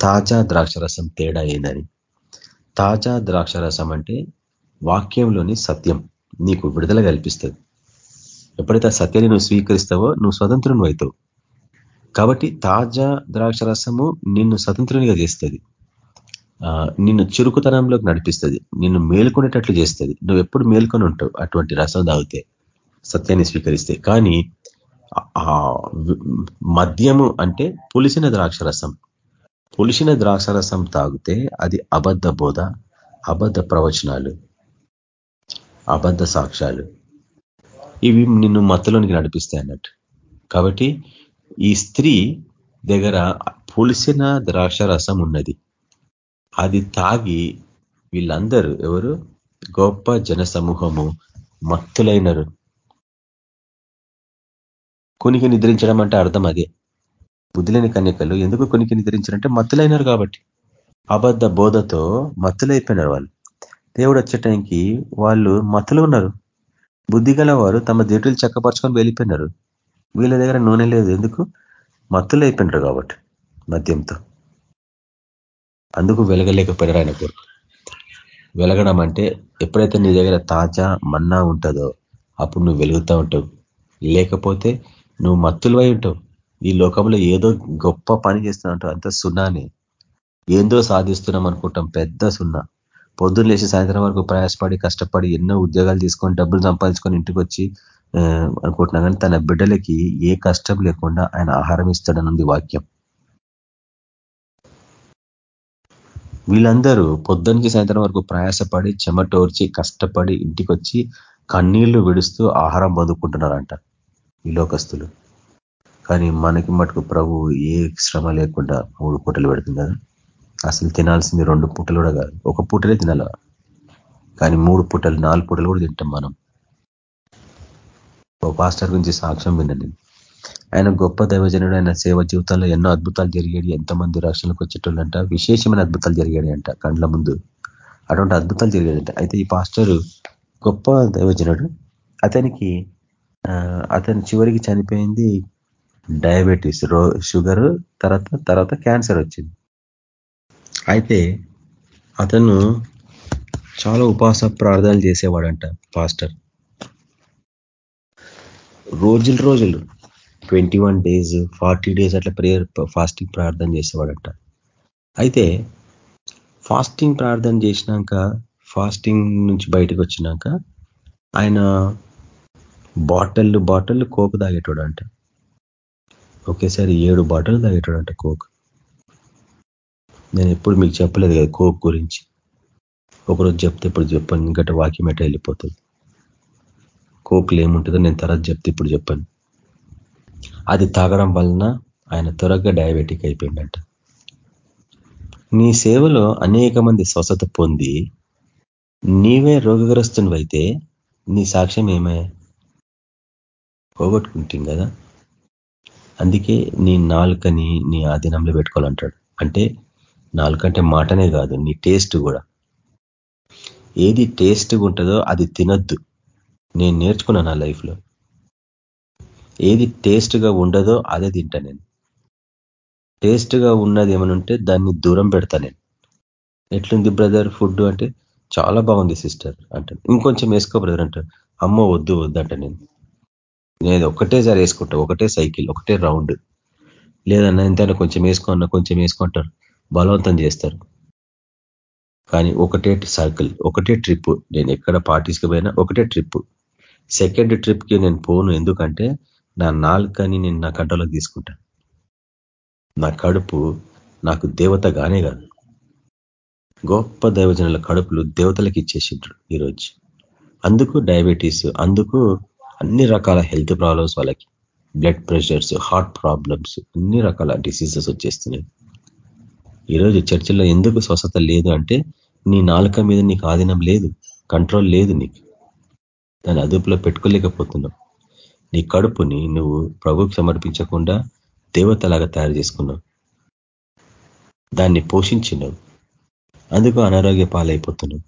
Speaker 6: తాజా ద్రాక్ష రసం తేడా ఏందని. తాజా ద్రాక్ష రసం అంటే వాక్యంలోని సత్యం. నీకు విడుదల కల్పిస్తుంది. ఎప్పుడైతే ఆ సత్యాన్ని నువ్వు స్వీకరిస్తావో నువ్వు స్వతంత్రం అవుతావు కాబట్టి తాజా ద్రాక్ష రసము నిన్ను స్వతంత్రునిగా చేస్తుంది. నిన్ను చురుకుతనంలోకి నడిపిస్తుంది. నిన్ను మేల్కొనేటట్లు చేస్తుంది. నువ్వు ఎప్పుడు మేల్కొని ఉంటావు అటువంటి రసం తాగితే సత్యాన్ని స్వీకరిస్తే. కానీ మద్యము అంటే పులిసిన ద్రాక్షరసం పులిసిన ద్రాక్షరసం తాగితే అది అబద్ధ బోధ అబద్ధ ప్రవచనాలు అబద్ధ సాక్ష్యాలు. ఇవి నిన్ను మత్తులోనికి నడిపిస్తాయి అన్నట్టు. కాబట్టి ఈ స్త్రీ దగ్గర పులిసిన ద్రాక్ష రసం ఉన్నది. అది తాగి వీళ్ళందరూ ఎవరు? గొప్ప జన సమూహము మత్తులైనరు. కొనికి నిద్రించడం అంటే అర్థం అదే. బుద్ధులేని కన్యకలు ఎందుకు కొనికి నిద్రించారంటే మత్తులైనారు కాబట్టి. అబద్ధ బోధతో మత్తులైపోయినారు వాళ్ళు. దేవుడు వచ్చే టైంకి వాళ్ళు మత్తులు ఉన్నారు. బుద్ధి వారు తమ దిటులు చక్కపరచుకొని వెళ్ళిపోయినారు. వీళ్ళ దగ్గర నూనె లేదు. ఎందుకు? మత్తులు అయిపోయినారు కాబట్టి మద్యంతో. అందుకు వెలగలేకపోయారు ఆయన కొరకు వెలగడం అంటే ఎప్పుడైతే నీ దగ్గర తాజా మన్నా ఉంటుందో అప్పుడు నువ్వు వెలుగుతూ ఉంటావు. లేకపోతే నువ్వు మత్తులవై ఉంటావు. ఈ లోకంలో ఏదో గొప్ప పని చేస్తున్నా అంత సున్నానే. ఏందో సాధిస్తున్నాం అనుకుంటాం. పెద్ద సున్నా. పొద్దున్న లేచి సాయంత్రం వరకు ప్రయాసపడి కష్టపడి ఎన్నో ఉద్యోగాలు తీసుకొని డబ్బులు సంపాదించుకొని ఇంటికి వచ్చి అనుకుంటున్నా. కానీ తన బిడ్డలకి ఏ కష్టం లేకుండా ఆయన ఆహారం ఇస్తాడనుంది వాక్యం. వీళ్ళందరూ పొద్దునికి సాయంత్రం వరకు ప్రయాసపడి చెమటోర్చి కష్టపడి ఇంటికి వచ్చి కన్నీళ్ళు విడుస్తూ ఆహారం పొందుకుంటున్నారంట ఈ లోకస్తులు. కానీ మనకి మటుకు ప్రభు ఏ శ్రమ లేకుండా మూడు పూటలు పెడుతుంది కదా. అసలు తినాల్సింది రెండు పూటలు కూడా కాదు. ఒక పూటలే తినాల? కానీ మూడు పూటలు నాలుగు పూటలు కూడా తింటాం మనం. ఓ పాస్టర్ గురించి సాక్ష్యం విన్నాను నేను ఆయన గొప్ప దైవజనుడు ఆయన సేవ జీవితంలో ఎన్నో అద్భుతాలు జరిగాడు ఎంతమంది రాష్ట్రాలకు వచ్చేటోళ్ళంట? విశేషమైన అద్భుతాలు జరిగాడు అంట కండ్ల ముందు. అటువంటి అద్భుతాలు జరిగాడంట అయితే ఈ పాస్టర్ గొప్ప దైవజనుడు. అతనికి అతని చివరికి చనిపోయింది డయాబెటీస్ రో షుగర్ తర్వాత తర్వాత క్యాన్సర్ వచ్చింది. అయితే అతను చాలా ఉపాస ప్రార్థనలు చేసేవాడంట పాస్టర్. రోజులు రోజులు twenty one days forty days అట్లా ప్రేయర్ ఫాస్టింగ్ ప్రార్థన చేసేవాడంట. అయితే ఫాస్టింగ్ ప్రార్థన చేసినాక ఫాస్టింగ్ నుంచి బయటకు వచ్చినాక ఆయన బాటిల్ బాటిల్ కోక్ తాగేటోడు అంట ఒకేసారి ఏడు బాటిల్ తాగేటోడు అంట కోక్ నేను ఎప్పుడు మీకు చెప్పలేదు కదా కోక్ గురించి. ఒకరోజు చెప్తే ఇప్పుడు చెప్పాను ఇంకట వాక్యం ఎట వెళ్ళిపోతుంది? కోక్లు ఏముంటుందో నేను తర్వాత చెప్తే ఇప్పుడు చెప్పాను. అది తాగడం వలన ఆయన త్వరగా డయాబెటిక్ అయిపోయిందంట. నీ సేవలో అనేక మంది స్వస్థత పొంది నీవే రోగగ్రస్తునివైతే నీ సాక్ష్యం ఏమే? పోగొట్టుకుంటుంది కదా. అందుకే నీ నాలుకని నీ ఆధీనంలో పెట్టుకోవాలంటాడు. అంటే నాలుకంటే మాటనే కాదు నీ టేస్ట్ కూడా. ఏది టేస్ట్గా ఉంటుందో అది తినొద్దు. నేను నేర్చుకున్నాను నా లైఫ్లో ఏది టేస్ట్గా ఉండదో అదే తింటా నేను. టేస్ట్గా ఉన్నది ఏమనుంటే దాన్ని దూరం పెడతా నేను. ఎట్లుంది బ్రదర్ ఫుడ్ అంటే చాలా బాగుంది సిస్టర్ అంటే. ఇంకొంచెం వేసుకో బ్రదర్ అంటారు అమ్మ వద్దు వద్దంట నేను. నేను ఒకటేసారి వేసుకుంటా. ఒకటే సైకిల్ ఒకటే రౌండ్. లేదన్నా ఎంతైనా కొంచెం వేసుకో కొంచెం వేసుకుంటారు బలవంతం చేస్తారు. కానీ ఒకటే సర్కిల్ ఒకటే ట్రిప్. నేను ఎక్కడ పార్టీస్కి పోయినా ఒకటే ట్రిప్. సెకండ్ ట్రిప్కి నేను పోను ఎందుకంటే నా నాలుకని నేను నా కంట్రోల్కి తీసుకుంటా. నా కడుపు నాకు దేవత గానే కాదు. గొప్ప దైవజనుల కడుపులు దేవతలకు ఇచ్చేసిండ్రు ఈరోజు. అందుకు డయాబెటీస్ అందుకు అన్ని రకాల హెల్త్ ప్రాబ్లమ్స్ వాళ్ళకి. బ్లడ్ ప్రెషర్స్ హార్ట్ ప్రాబ్లమ్స్ అన్ని రకాల డిసీజెస్ వచ్చేస్తున్నాయి. ఈరోజు చర్చిలో ఎందుకు స్వస్థత లేదు అంటే నీ నాలుక మీద నీకు ఆధీనం లేదు కంట్రోల్ లేదు నీకు. దాన్ని అదుపులో పెట్టుకోలేకపోతున్నావు. నీ కడుపుని నువ్వు ప్రభుకి సమర్పించకుండా దేవతలాగా తయారు చేసుకున్నావు. దాన్ని పోషించినవు. అందుకు అనారోగ్య పాలైపోతున్నావు.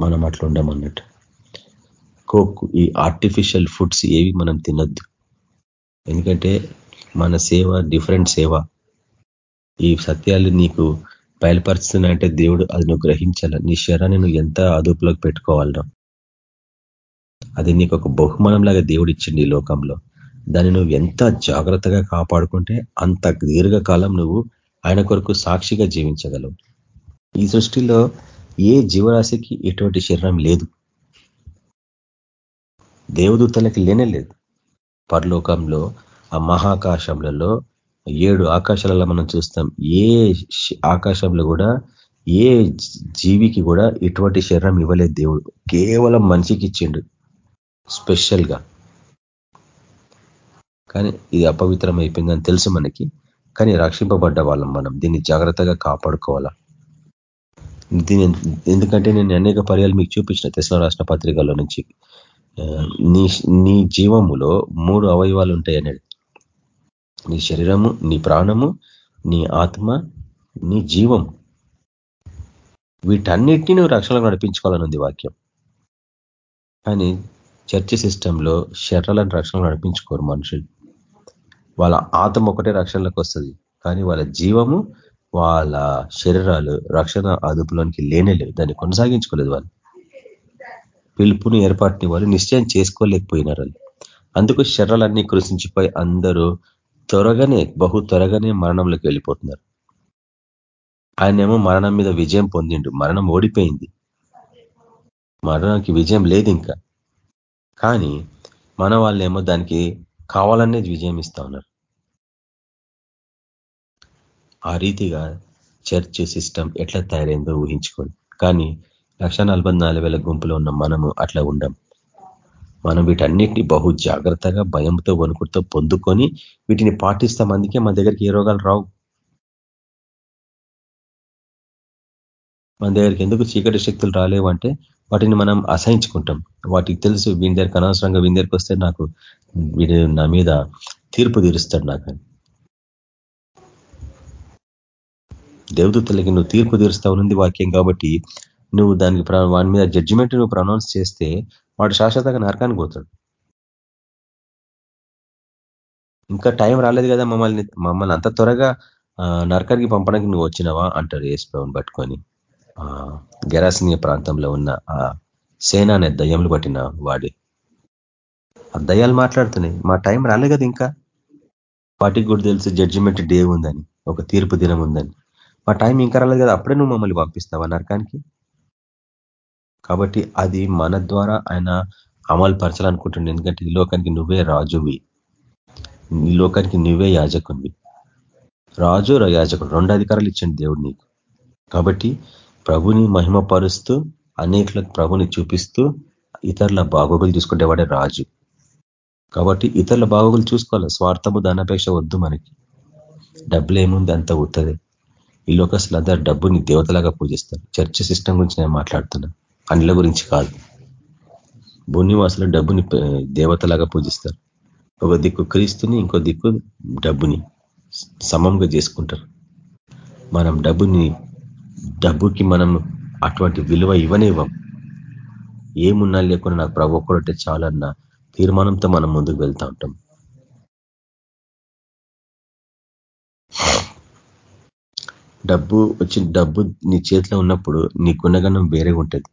Speaker 6: మనం అట్లా ఉండమన్నట్టు. కోక్ ఈ ఆర్టిఫిషియల్ ఫుడ్స్ ఏవి మనం తినొద్దు. ఎందుకంటే మన సేవ డిఫరెంట్ సేవ. ఈ సత్యాలు నీకు బయలుపరుస్తున్నాయంటే దేవుడు అది నువ్వు గ్రహించాల. నీ శరాన్ని నువ్వు ఎంత అదుపులోకి పెట్టుకోవాలరా అది నీకు ఒక బహుమానం లాగా దేవుడు ఇచ్చింది ఈ లోకంలో. దాన్ని నువ్వు ఎంత జాగ్రత్తగా కాపాడుకుంటే అంత దీర్ఘకాలం నువ్వు ఆయన కొరకు సాక్షిగా జీవించగలవు. ఈ సృష్టిలో ఏ జీవరాశికి ఎటువంటి శరీరం లేదు. దేవదూతలకి లేనేలేదు పరలోకంలో ఆ మహాకాశంలలో ఏడు ఆకాశాలలో మనం చూస్తాం ఏ ఆకాశంలో కూడా ఏ జీవికి కూడా ఇటువంటి శరీరం ఇవ్వలేదు దేవుడు. కేవలం మనిషికి ఇచ్చిండు. స్పెషల్గా. కానీ ఇది అపవిత్రం అయిపోయిందని తెలుసు మనకి. కానీ రక్షింపబడ్డ వాళ్ళం మనం. దీన్ని జాగ్రత్తగా కాపాడుకోవాలా? దీని ఎందుకంటే నేను అనేక పర్యాలు మీకు చూపించిన తెసల రాష్ట్ర పత్రికల్లో నుంచి. నీ నీ జీవములో మూడు అవయవాలు ఉంటాయి అనేది నీ శరీరము నీ ప్రాణము నీ ఆత్మ నీ జీవం. వీటన్నిటిని నువ్వు రక్షణలో నడిపించుకోవాలని ఉంది వాక్యం. కానీ చర్చ్ సిస్టంలో శరీరాలను రక్షణలు నడిపించుకోరు మనుషులు. వాళ్ళ ఆత్మ ఒకటే రక్షణలోకి వస్తుంది. కానీ వాళ్ళ జీవము వాళ్ళ శరీరాలు రక్షణ అదుపులోనికి లేనేలేవు దాన్ని కొనసాగించుకోలేదు వాళ్ళు. పిలుపుని ఏర్పాటుని వాళ్ళు నిశ్చయం చేసుకోలేకపోయినారు అందుకు శరీరాలన్నీ కృషించిపోయి అందరూ త్వరగానే బహు త్వరగానే మరణంలోకి వెళ్ళిపోతున్నారు. ఆయనేమో మరణం మీద విజయం పొందిండు. మరణం ఓడిపోయింది. మరణానికి విజయం లేదు ఇంకా. కానీ మన వాళ్ళేమో దానికి కావాలనే విజయం ఇస్తా ఉన్నారు. ఆ రీతిగా చర్చ్ సిస్టమ్ ఎట్లా తయారైందో ఊహించుకోండి. కానీ లక్ష గుంపులో ఉన్న మనము అట్లా ఉండం. మనం వీటన్నిటిని బహు జాగ్రత్తగా భయంతో వణుకుతో పొందుకొని వీటిని పాటిస్తాం అందుకే మన దగ్గరికి ఏ రోగాలు రావు. మన దగ్గరికి ఎందుకు చీకటి శక్తులు రాలేవంటే వాటిని మనం అసహించుకుంటాం. వాటికి తెలుసు వీని దగ్గరికి అనవసరంగా వీని దగ్గరికి వస్తే నాకు వీడు నా మీద తీర్పు తీరుస్తాడు నాకు. దేవదూతలకి నువ్వు తీర్పు తీరుస్తావు ఉంది వాక్యం కాబట్టి నువ్వు దానికి వాని మీద జడ్జిమెంట్ నువ్వు ప్రొనౌన్స్ చేస్తే వాడు శాశ్వతంగా నరకానికి పోతాడు. ఇంకా టైం రాలేదు కదా మమ్మల్ని మమ్మల్ని అంత త్వరగా నరకానికి పంపడానికి నువ్వు వచ్చినావా? అంటారు ఏసుప్రభుని పట్టుకొని. గెరాసినియ ప్రాంతంలో ఉన్న ఆ సేన అనే దయ్యంలు పట్టిన వాడి. ఆ దయ్యాలు మాట్లాడుతున్నాయి. మా టైం రాలే కదా ఇంకా. వాటికి కూడా తెలుసు జడ్జిమెంట్ డే ఉందని ఒక తీర్పు దినం ఉందని. మా టైం ఇంకా రాలేదు కదా. అప్పుడే నువ్వు మమ్మల్ని పంపిస్తావా నరకానికి? కాబట్టి అది మన ద్వారా ఆయన అమలు పరచాలనుకుంటుండే ఎందుకంటే ఈ లోకానికి నువ్వే రాజువి. ఈ లోకానికి నువ్వే యాజకునివి. రాజు యాజకుడు. రెండు అధికారాలు ఇచ్చండి దేవుడు నీకు. కాబట్టి ప్రభుని మహిమపరుస్తూ అనేకులకు ప్రభుని చూపిస్తూ ఇతరుల బాగోగులు చూసుకుంటే వాడే రాజు. కాబట్టి ఇతరుల బాగోగులు చూసుకోవాలి. స్వార్థము దానపేక్ష వద్దు మనకి. డబ్బులు ఏముంది అంత ఉత్తదే ఈ లోకస్తులు అందరూ డబ్బుని దేవతలాగా పూజిస్తారు. చర్చ సిస్టమ్ గురించి నేను మాట్లాడుతున్నా. పండ్ల గురించి కాదు. భూనివాసులు డబ్బుని దేవతలాగా పూజిస్తారు. ఒక దిక్కు క్రీస్తుని ఇంకో దిక్కు డబ్బుని సమంగా చేసుకుంటారు. మనం డబ్బుని డబ్బుకి మనం అటువంటి విలువ ఇవ్వనివ్వం. ఏమున్నా లేకుండా నాకు ప్రభు ఒక్కడంటే చాలన్న తీర్మానంతో మనం ముందుకు వెళ్తా ఉంటాం. డబ్బు వచ్చిన డబ్బు నీ చేతిలో ఉన్నప్పుడు నీ గుణగణం వేరే ఉంటుంది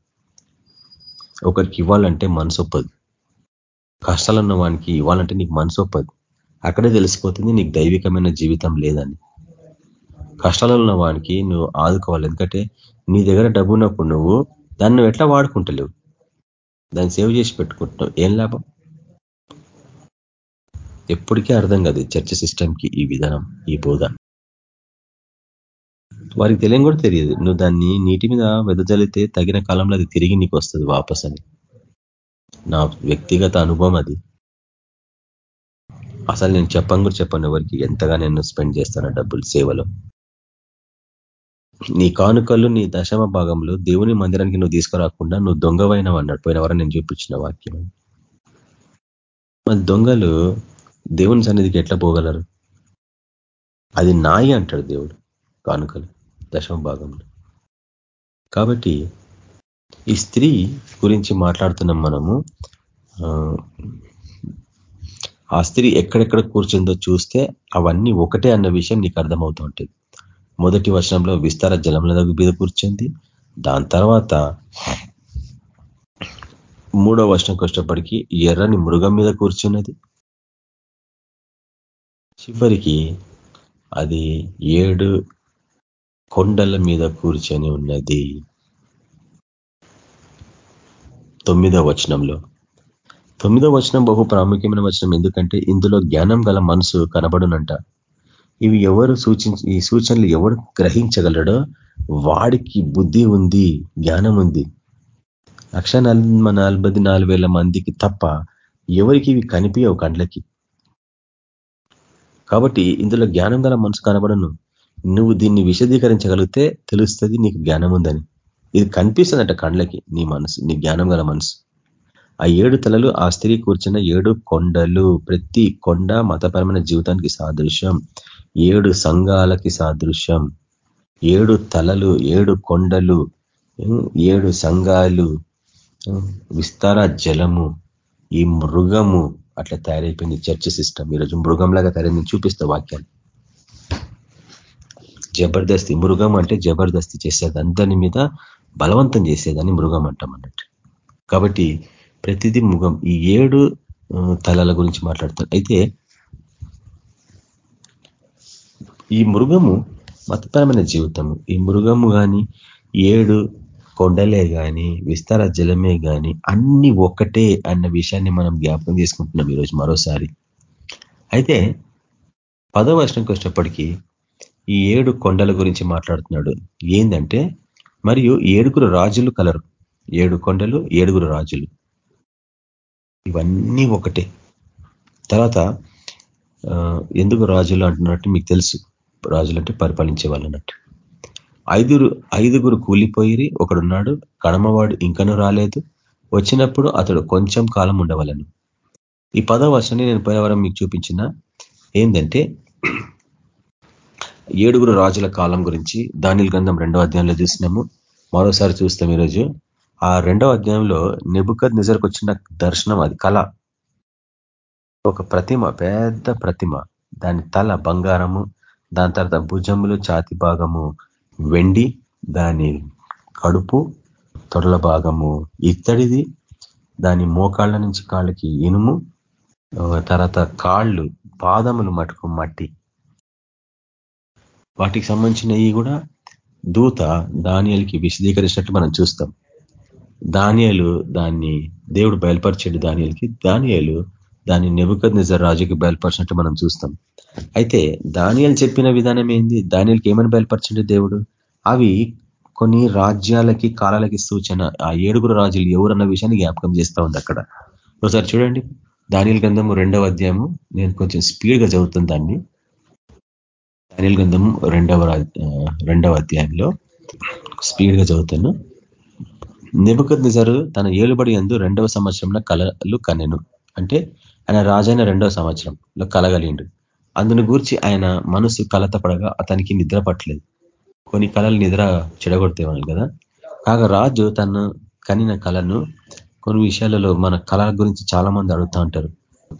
Speaker 6: ఒకరికి ఇవ్వాలంటే మనసు ఒప్పదు. కష్టాలు ఉన్న వానికి ఇవ్వాలంటే నీకు మనసు ఒప్పదు. అక్కడే తెలిసిపోతుంది నీకు దైవికమైన జీవితం లేదని. కష్టాలలో ఉన్న వానికి నువ్వు ఆదుకోవాలి. ఎందుకంటే నీ దగ్గర డబ్బు ఉన్నప్పుడు నువ్వు దాన్ని నువ్వు ఎట్లా వాడుకుంటలేవు? దాన్ని సేవ్ చేసి పెట్టుకుంటున్నావు. ఏం లాభం? ఎప్పటికీ అర్థం కాదు చర్చ సిస్టమ్కి ఈ విధానం ఈ బోధ. వారికి తెలియని కూడా తెలియదు. నువ్వు దాన్ని నీటి మీద వెదజల్లితే తగిన కాలంలో అది తిరిగి నీకు వస్తుంది వాపస్ అని. నా వ్యక్తిగత అనుభవం అది. అసలు నేను చెప్పను కూడా చెప్పను ఎవరికి. ఎంతగా నేను స్పెండ్ చేస్తాను డబ్బులు సేవలో. నీ కానుకలు నీ దశమ భాగంలో దేవుని మందిరానికి నువ్వు తీసుకురాకుండా నువ్వు దొంగవైనవి అన్నాడు. పోయిన వారని నేను చూపించిన వాక్యం మరి దొంగలు దేవుని సన్నిధికి ఎట్లా పోగలరు? అది నాయి అంటాడు దేవుడు కానుకలు దశమ భాగంలో కాబట్టి ఈ స్త్రీ గురించి మాట్లాడుతున్నాం మనము ఆ స్త్రీ ఎక్కడెక్కడ కూర్చుందో చూస్తే అవన్నీ ఒకటే అన్న విషయం నీకు అర్థమవుతూ ఉంటుంది. మొదటి వర్షంలో విస్తార జలముల మీద దాని తర్వాత మూడో వర్షంకి వచ్చేప్పటికీ ఎర్రని మృగం మీద కూర్చున్నది. చివరికి అది ఏడు కొండల మీద కూర్చొని ఉన్నది. తొమ్మిదో వచనంలో. తొమ్మిదో వచనం బహు ప్రాముఖ్యమైన వచనం. ఎందుకంటే ఇందులో జ్ఞానం గల మనసు కనబడునంట. ఇవి ఎవరు సూచించి ఈ సూచనలు ఎవరు గ్రహించగలడో వాడికి బుద్ధి ఉంది జ్ఞానం ఉంది. లక్ష మందికి తప్ప ఎవరికి ఇవి కనిపించవు కండ్లకి. కాబట్టి ఇందులో జ్ఞానం గల మనసు కనబడను. నువ్వు దీన్ని విశదీకరించగలిగితే తెలుస్తుంది నీకు జ్ఞానం ఉందని. ఇది కనిపిస్తుందట కండ్లకి నీ మనసు నీ జ్ఞానం గల మనసు. ఆ ఏడు తలలు ఆ స్త్రీ కూర్చున్న ఏడు కొండలు ప్రతి కొండ మతపరమైన జీవితానికి సాదృశ్యం. ఏడు సంఘాలకి సాదృశ్యం ఏడు తలలు ఏడు కొండలు ఏడు సంఘాలు విస్తార జలము ఈ మృగము అట్లా తయారైపోయింది చర్చ్ సిస్టమ్. ఈరోజు మృగంలాగా తయారైంది. చూపిస్తా వాక్యాన్ని. జబర్దస్తి. మృగం అంటే జబర్దస్తి చేసేది. అందరి మీద బలవంతం చేసేదని మృగం అంటాం అన్నట్టు. కాబట్టి ప్రతిదీ మృగం. ఈ ఏడు తలల గురించి మాట్లాడతారు అయితే ఈ మృగము మతపరమైన జీవితము. ఈ మృగము కానీ ఏడు కొండలే కానీ విస్తార జలమే కానీ అన్ని ఒక్కటే అన్న విషయాన్ని మనం జ్ఞాపకం చేసుకుంటున్నాం ఈరోజు మరోసారి. అయితే పదో వర్షంకి వచ్చినప్పటికీ ఈ ఏడు కొండల గురించి మాట్లాడుతున్నాడు. ఏంటంటే మరియు ఏడుగురు రాజులు కలరు. ఏడు కొండలు ఏడుగురు రాజులు. ఇవన్నీ ఒకటే తర్వాత ఎందుకు రాజులు అంటున్నట్టు మీకు తెలుసు. రాజులు అంటే పరిపాలించే వాళ్ళు అన్నట్టు ఐదుగురు ఐదుగురు కూలిపోయి ఒకడున్నాడు కడమవాడు ఇంకనూ రాలేదు. వచ్చినప్పుడు అతడు కొంచెం కాలం ఉండవలను. ఈ పదవ వర్షాన్ని నేను పోయేవారం మీకు చూపించిన. ఏంటంటే ఏడుగురు రాజుల కాలం గురించి దానిల గ్రంథం రెండవ అధ్యాయంలో చూసినాము. మరోసారి చూస్తాం ఈరోజు. ఆ రెండవ అధ్యాయంలో నిబుకద్ నిజరకు వచ్చిన దర్శనం అది కళ. ఒక ప్రతిమ పెద్ద ప్రతిమ. దాని తల బంగారము దాని తర్వాత భుజములు ఛాతి భాగము వెండి దాని కడుపు తొడల భాగము ఇత్తడిది దాని మోకాళ్ళ నుంచి కాళ్ళకి ఇనుము తర్వాత కాళ్ళు పాదములు మటుకు మట్టి. వాటికి సంబంధించినవి కూడా దూత దానియలకి విశదీకరించినట్టు మనం చూస్తాం. దానియలు దాన్ని దేవుడు బయలుపరిచాడు దానియలకి దానియలు దాన్ని నెబుకద్ నిజర్ రాజుకి బయలుపరిచినట్టు మనం చూస్తాం. అయితే దానియలు చెప్పిన విధానం ఏంది? దానియలకి ఏమని బయలుపరచండి దేవుడు? అవి కొన్ని రాజ్యాలకి కాలాలకి సూచన. ఆ ఏడుగురు రాజులు ఎవరన్న విషయాన్ని జ్ఞాపకం చేస్తూ ఉంది అక్కడ. ఒకసారి చూడండి. దానియల్ గంధము రెండవ అధ్యాయము. నేను కొంచెం స్పీడ్గా చదువుతుంది దాన్ని. దానియల్ గంధం రెండవ రెండవ అధ్యాయంలో స్పీడ్గా చదువుతాను నిబద్ నిజరు తన ఏలుబడి అందు రెండవ సంవత్సరంలో కలలు కనెను. అంటే ఆయన రాజైన రెండవ సంవత్సరంలో కలగలిండు. అందుని గూర్చి ఆయన మనసు కలతపడగా అతనికి నిద్ర పట్టలేదు. కొన్ని కళలు నిద్ర చెడగొడతేవాళ్ళు కదా కాగా రాజు తను కనిన కళను కొన్ని విషయాలలో మన కళల గురించి చాలా మంది అడుగుతూ ఉంటారు.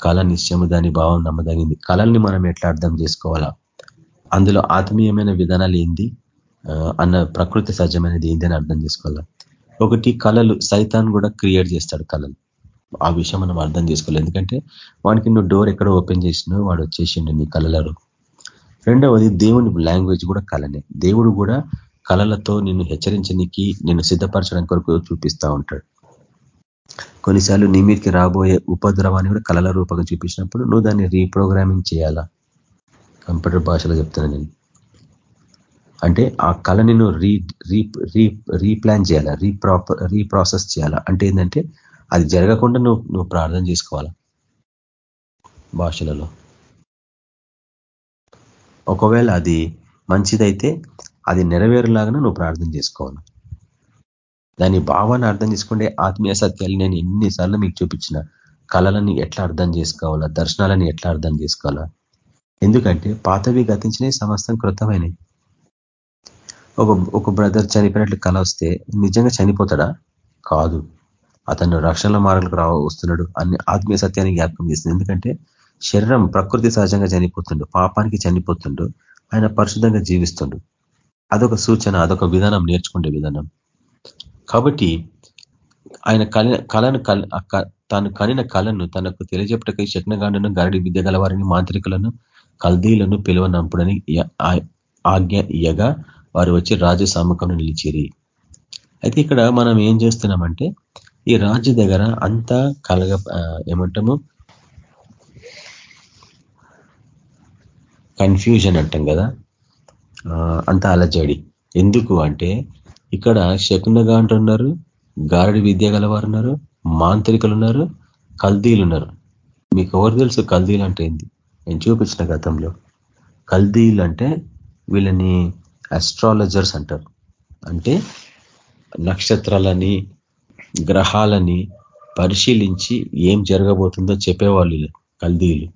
Speaker 6: కళ నిశ్చయము దాని భావం నమ్మదగింది. కళల్ని మనం ఎట్లా అర్థం చేసుకోవాలా? అందులో ఆత్మీయమైన విధానాలు ఏంది? అన్న ప్రకృతి సహజమైనది ఏంది అని అర్థం చేసుకోవాలా? ఒకటి కళలు సైతాన్ కూడా క్రియేట్ చేస్తాడు కళలు. ఆ విషయం మనం అర్థం చేసుకోవాలి. ఎందుకంటే వానికి నువ్వు డోర్ ఎక్కడ ఓపెన్ చేసినావు వాడు వచ్చేసిండు నీ కళలలో రెండవది దేవుని లాంగ్వేజ్ కూడా కళనే దేవుడు కూడా కళలతో నిన్ను హెచ్చరించడానికి నిన్ను సిద్ధపరచడానికి కొరకు చూపిస్తూ ఉంటాడు. కొన్నిసార్లు నీ మీదకి రాబోయే ఉపద్రవాన్ని కూడా కళల రూపంగా చూపించినప్పుడు నువ్వు దాన్ని రీప్రోగ్రామింగ్ చేయాలా? కంప్యూటర్ భాషలో చెప్తున్నా నేను. అంటే ఆ కళని నువ్వు రీ రీ రీప్లాన్ చేయాలా? రీప్రాపర్ రీప్రాసెస్ చేయాలా? అంటే ఏంటంటే అది జరగకుండా నువ్వు నువ్వు ప్రార్థన చేసుకోవాలా? భాషలలో. ఒకవేళ అది మంచిదైతే అది నెరవేరులాగానే నువ్వు ప్రార్థన చేసుకోవాలి? దాని భావాన్ని అర్థం చేసుకుంటే ఆత్మీయ సత్యాలు నేను ఎన్నిసార్లు మీకు చూపించిన కళలని ఎట్లా అర్థం చేసుకోవాలా? దర్శనాలని ఎట్లా అర్థం చేసుకోవాలా? ఎందుకంటే పాతవి గతించినవి సమస్తం కృతమైనవి. ఒక ఒక బ్రదర్ చనిపోయినట్లు కళ వస్తే నిజంగా చనిపోతాడా? కాదు. అతను రక్షణ మార్గాలకు రావ వస్తున్నాడు అని ఆత్మీయ సత్యాన్ని జ్ఞాపకం చేస్తుంది. ఎందుకంటే శరీరం ప్రకృతి సహజంగా చనిపోతుండు పాపానికి చనిపోతుండు ఆయన పరిశుద్ధంగా జీవిస్తుండు. అదొక సూచన అదొక విధానం నేర్చుకునే విధానం. కాబట్టి ఆయన కళను తాను కనిన కళను తనకు తెలియజెప్పటకై శక్నగాండను గరడి విద్య గలవారిని మాంత్రికులను కల్దీలను పిలువనంపుడని ఆజ్ఞ ఇయ్యగా వారు వచ్చి రాజు సమ్ముఖం నిలిచిరి. అయితే ఇక్కడ మనం ఏం చేస్తున్నామంటే ఈ రాజు దగ్గర అంతా కలగ ఏమంటాము? కన్ఫ్యూజన్ అంటాం కదా. అంత అలజడి. ఎందుకు అంటే ఇక్కడ శకునగా అంటున్నారు గారడి విద్య గలవారు ఉన్నారు మాంత్రికులు ఉన్నారు కల్దీలు ఉన్నారు మీకు ఎవరు తెలుసు కల్దీలు అంటే ఏంది? నేను చూపించిన గతంలో. కల్దీలు అంటే వీళ్ళని అస్ట్రాలజర్స్ అంటారు. అంటే నక్షత్రాలని గ్రహాలని పరిశీలించి ఏం జరగబోతుందో చెప్పేవాళ్ళు కల్దీలు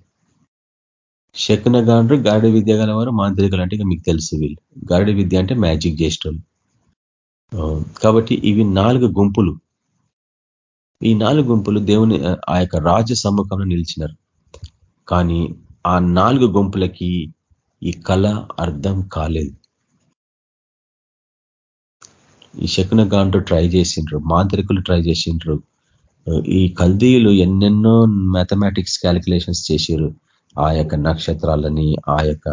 Speaker 6: శకునగాండ్రు గాడి విద్య గలవారు మాంత్రికులు అంటే మీకు తెలుసు వీళ్ళు. గాడి విద్య అంటే మ్యాజిక్ చేసేటోళ్ళు. కాబట్టి ఇవి నాలుగు గుంపులు. ఈ నాలుగు గుంపులు దేవుని ఆ యొక్క రాజ సమ్ముఖంలో నిలిచినారు. కానీ ఆ నాలుగు గుంపులకి ఈ కళ అర్థం కాలేదు. ఈ శకునగాండ్రు ట్రై చేసిండ్రు మాంత్రికులు ట్రై చేసిండ్రు. ఈ కల్దీయులు ఎన్నెన్నో మ్యాథమెటిక్స్ క్యాలిక్యులేషన్స్ చేసిరు ఆ యొక్క నక్షత్రాలని ఆ యొక్క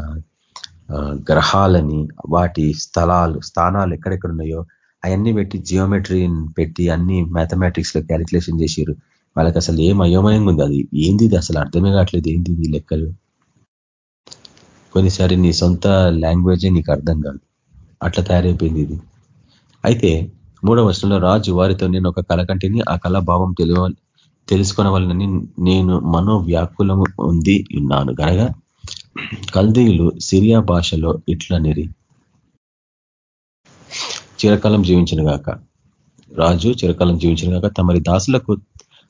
Speaker 6: గ్రహాలని వాటి స్థలాలు స్థానాలు ఎక్కడెక్కడ ఉన్నాయో అవన్నీ పెట్టి జియోమెట్రీ పెట్టి అన్ని మ్యాథమెటిక్స్లో క్యాలిక్యులేషన్ చేసిరు వాళ్ళకి అసలు ఏం అయోమయంగా ఉంది అది? ఏంది అసలు? అర్థమే కావట్లేదు ఏంది ఈ లెక్కలు? కొన్నిసారి నీ సొంత లాంగ్వేజే నీకు అర్థం కాదు. అట్లా తయారైపోయింది ఇది. అయితే మూడవ వర్షంలో రాజు వారితో నేను ఒక కళకంటిని ఆ కళ భావం తెలియ తెలుసుకున్న నేను మనోవ్యాకులము ఉంది ఉన్నాను. గనగా కల్దీయులు సిరియా భాషలో ఇట్లనిరి చిరకాలం జీవించిన గాక రాజు చిరకాలం జీవించిన గాక తమరి దాసులకు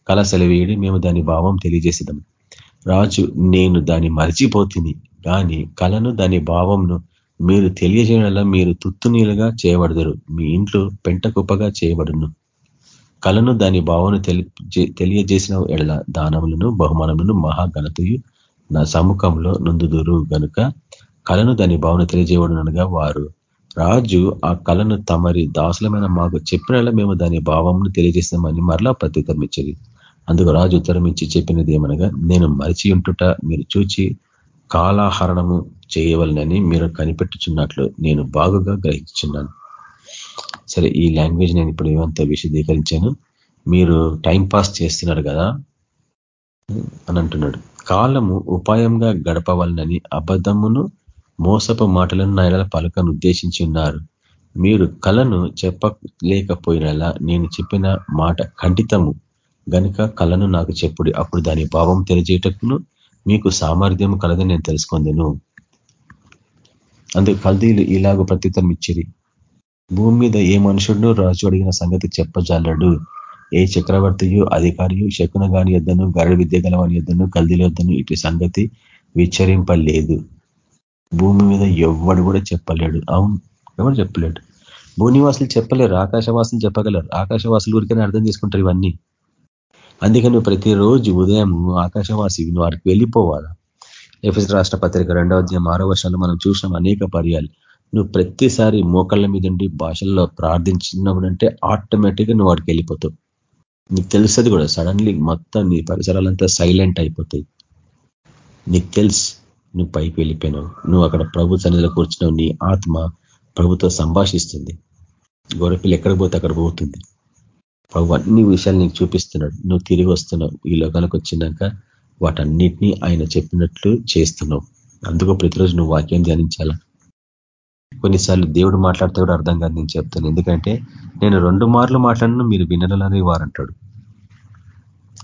Speaker 6: కళ సెలవేయడి మేము దాని భావం తెలియజేసేదాం రాజు నేను దాన్ని మరిచిపోతుంది కానీ కళను దాని భావంను మీరు తెలియజేయడంలో మీరు తుత్తునీలుగా చేయబడదురు. మీ ఇంట్లో పెంట కుప్పగా చేయబడును. కళను దాని భావను తెలియజేసిన ఎడల దానములను బహుమానములను మహాఘనతయు నా సముఖంలో నుందుదురు గనుక కళను దాని భావన తెలియజేయబడునగా వారు రాజు ఆ కళను తమరి దాసులమైన మాకు చెప్పినలా మేము దాని భావంను తెలియజేస్తామని మరలా ప్రత్యుత్తరం ఇచ్చేది అందుకు రాజు ఉత్తరం ఇచ్చి చెప్పినది ఏమనగా నేను మరిచి ఉంటుట మీరు చూచి కాలాహరణము చేయవలనని మీరు కనిపెట్టుచున్నట్లు నేను బాగుగా గ్రహించున్నాను సరే ఈ లాంగ్వేజ్ నేను ఇప్పుడు ఏమంత విశదీకరించాను. మీరు టైం పాస్ చేస్తున్నారు కదా అని అంటున్నాడు. కాలము ఉపాయంగా గడపవలనని అబద్ధమును మోసపు మాటలను నాయన పలకను ఉద్దేశించి ఉన్నారు. మీరు కళను చెప్పలేకపోయినలా నేను చెప్పిన మాట ఖండితము. గనుక కళను నాకు చెప్పుడు అప్పుడు దాని భావం తెలియజేయటకును మీకు సామర్థ్యం కలదని నేను తెలుసుకుందాను. అందుకు కల్దీలు ఇలాగ ప్రత్యుత్తరం ఇచ్చిరి. భూమి మీద ఏ మనుషుడు రాజు అడిగిన సంగతి చెప్పజాలడు. ఏ చక్రవర్తియు అధికారియు శకున గాని యొద్దను గరడ విద్య గలవాని యొద్దను కల్దీల యొద్దను ఇటు సంగతి విచ్చరింపలేదు. భూమి మీద ఎవ్వడు కూడా చెప్పలేడు. అవును ఎవరు చెప్పలేడు? భూనివాసులు చెప్పలేరు ఆకాశవాసులు చెప్పగలరు. ఆకాశవాసులు ఊరికైనా అర్థం చేసుకుంటారు ఇవన్నీ. అందుకని నువ్వు ప్రతిరోజు ఉదయం ఆకాశవాసి నువ్వు వారికి వెళ్ళిపోవాలా. ఎఫ్ఎస్ రాష్ట్ర పత్రిక రెండవ అధ్యాయం ఆరో వర్షాలు మనం చూసినాం అనేక పర్యాలు. నువ్వు ప్రతిసారి మోకళ్ళ మీద ఉండి భాషల్లో ప్రార్థించినప్పుడంటే ఆటోమేటిక్గా నువ్వు వాడికి వెళ్ళిపోతావు. నీకు తెలుస్తుంది కూడా సడన్లీ మొత్తం నీ పరిసరాలంతా సైలెంట్ అయిపోతాయి. నీకు తెలుసు నువ్వు పైకి వెళ్ళిపోయినావు. నువ్వు అక్కడ ప్రభు సన్నిధిలో కూర్చున్నావు నీ ఆత్మ ప్రభుతో సంభాషిస్తుంది. గొర్రెపిల్లి ఎక్కడ పోతే అక్కడ పోతుంది. ప్రభు అన్ని విషయాలు నీకు చూపిస్తున్నాడు. నువ్వు తిరిగి వస్తున్నావు. ఈ లోకాలకు వచ్చినాక వాటన్నిటినీ ఆయన చెప్పినట్లు చేస్తున్నావు. అందుకు ప్రతిరోజు నువ్వు వాక్యం ధ్యానించాలా? కొన్నిసార్లు దేవుడు మాట్లాడితే కూడా అర్థం కాదు నేను చెప్తాను. ఎందుకంటే నేను రెండు మార్లు మాట్లాడిన మీరు వినరలని వారంటాడు.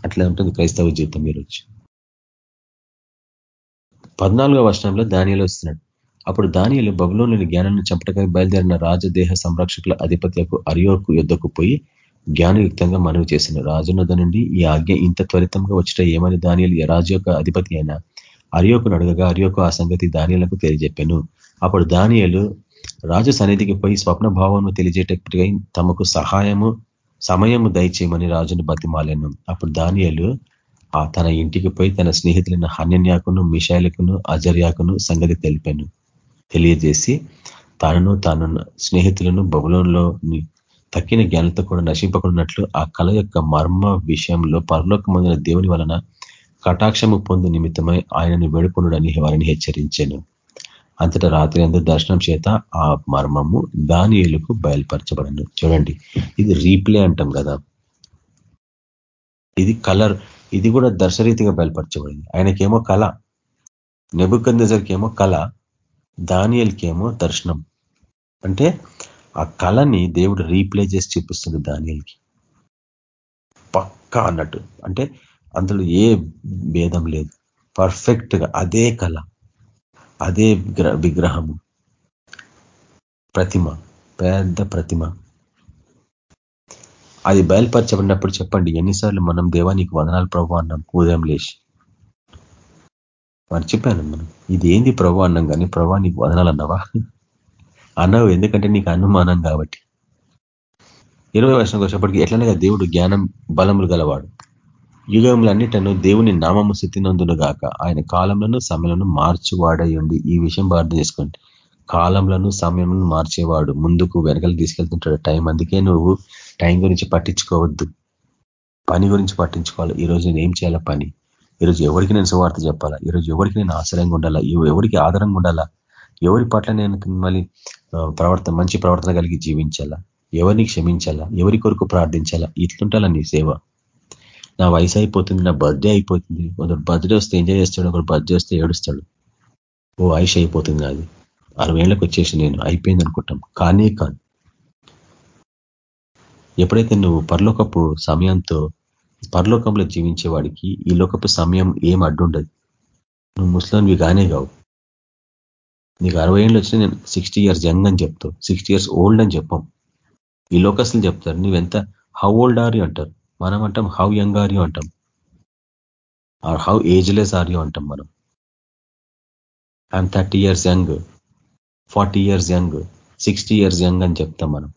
Speaker 6: అట్లా ఉంటుంది క్రైస్తవ జీవితం మీరు వచ్చి పద్నాలుగో వర్షంలో దానియలు వస్తున్నాడు. అప్పుడు దానియలు బబులోని జ్ఞానాన్ని చంపటకై బయలుదేరిన రాజదేహ సంరక్షకుల అధిపత్యకు అరియోర్కు యుద్ధకు పోయి జ్ఞానయుక్తంగా మనవి చేసిన రాజునద నుండి ఈ ఆజ్ఞ ఇంత త్వరితంగా వచ్చిట ఏమని దానియలు? రాజు యొక్క అధిపతి అయిన అరియోకును అడగగా అరియోకు ఆ సంగతి దానియలకు తెలియజెప్పాను. అప్పుడు దానియలు రాజు సన్నిధికి పోయి స్వప్న భావము తెలియజేటప్పటికై తమకు సహాయము సమయము దయచేయమని రాజును బతిమాలను. అప్పుడు దానియలు ఆ తన ఇంటికి పోయి తన స్నేహితులైన హన్యన్యాకును మిషాయిలకును అజర్యాకును సంగతి తెలిపాను. తెలియజేసి తనను తన స్నేహితులను బబులోన్లో తక్కిన జ్ఞానంతో కూడా నశింపకున్నట్లు ఆ కళ యొక్క మర్మ విషయంలో పరలోకమైన దేవుని వలన కటాక్షము పొందు నిమిత్తమై ఆయనను వేడుకొనుడని వారిని హెచ్చరించాను. అంతటా రాత్రి అందరూ దర్శనం చేత ఆ మర్మము దానియులకు బయలుపరచబడను. చూడండి ఇది రీప్లే అంటాం కదా. ఇది కలర్ ఇది కూడా దర్శరీతిగా బయలుపరచబడింది. ఆయనకేమో కళ నెబుకందజర్కేమో కళ దానియల్కేమో దర్శనం. అంటే ఆ కళని దేవుడు రీప్లే చేసి చూపిస్తుంది దానియల్కి. పక్కా అన్నట్టు. అంటే అందులో ఏ భేదం లేదు. పర్ఫెక్ట్గా అదే కళ. అదే విగ్రహము. ప్రతిమ. పెద్ద ప్రతిమ. అది బయలుపరచబడినప్పుడు చెప్పండి ఎన్నిసార్లు మనం దేవానికి వదనాలు ప్రభు అన్నాం ఉదయం లేచి. మర్చిపోయాను మనం ఇది ఏంది ప్రభు అన్నాం కానీ ప్రభా నీకు వదనాలు అన్నావా? అన్నావు ఎందుకంటే నీకు అనుమానం కాబట్టి. ఇరవై వర్షం వచ్చేప్పటికి ఎట్లనగా దేవుడు జ్ఞానం బలములు గలవాడు. యుగములన్నిటను దేవుని నామము స్థితినందును గాక ఆయన కాలంలోనూ సమయంలో మార్చివాడయ్యండి ఈ విషయం అర్థం చేసుకోండి. కాలంలోనూ సమయంలో మార్చేవాడు. ముందుకు వెనకలు తీసుకెళ్తుంటాడు టైం. అందుకే నువ్వు టైం గురించి పట్టించుకోవద్దు. పని గురించి పట్టించుకోవాలి. ఈరోజు నేను ఏం చేయాలా పని? ఈరోజు ఎవరికి నేను సువార్త చెప్పాలా? ఈరోజు ఎవరికి నేను ఆశ్రయంగా ఉండాలా? ఎవరికి ఆధారంగా ఉండాలా? ఎవరి పట్ల నేను మళ్ళీ ప్రవర్తన మంచి ప్రవర్తన కలిగి జీవించాలా? ఎవరిని క్షమించాలా? ఎవరి కొరకు ప్రార్థించాలా? ఇట్లుంటాలా నీ సేవ? నా వయసు అయిపోతుంది నా బర్త్డే అయిపోతుంది. ఒకరు బర్త్డే వస్తే ఎంజాయ్ చేస్తాడు ఒకరు బర్త్డే వస్తే ఏడుస్తాడు. ఓ ఆయుష్ అయిపోతుంది అది అరవై ఏళ్ళకి వచ్చేసి నేను అయిపోయింది అనుకుంటాం. కానీ కాదు. ఎప్పుడైతే నువ్వు పరలోకపు సమయంతో పరలోకంలో జీవించే వాడికి ఈ లోకపు సమయం ఏం అడ్డుండదు. నువ్వు ముస్లింవి కానే కావు. నీకు అరవై ఏళ్ళు వచ్చినా నేను సిక్స్టీ ఇయర్స్ యంగ్ అని చెప్తావు. సిక్స్టీ ఇయర్స్ ఓల్డ్ అని చెప్పాం. ఈ లోకస్లు చెప్తారు నువ్వెంత హౌ ఓల్డ్ ఆర్ యూ అంటారు. మనం అంటాం హౌ యంగ్ ఆర్ యూ అంటాం. Are how ageless are you అంటాం మనం. I'm thirty years young forty years young sixty years young అని చెప్తాం మనం.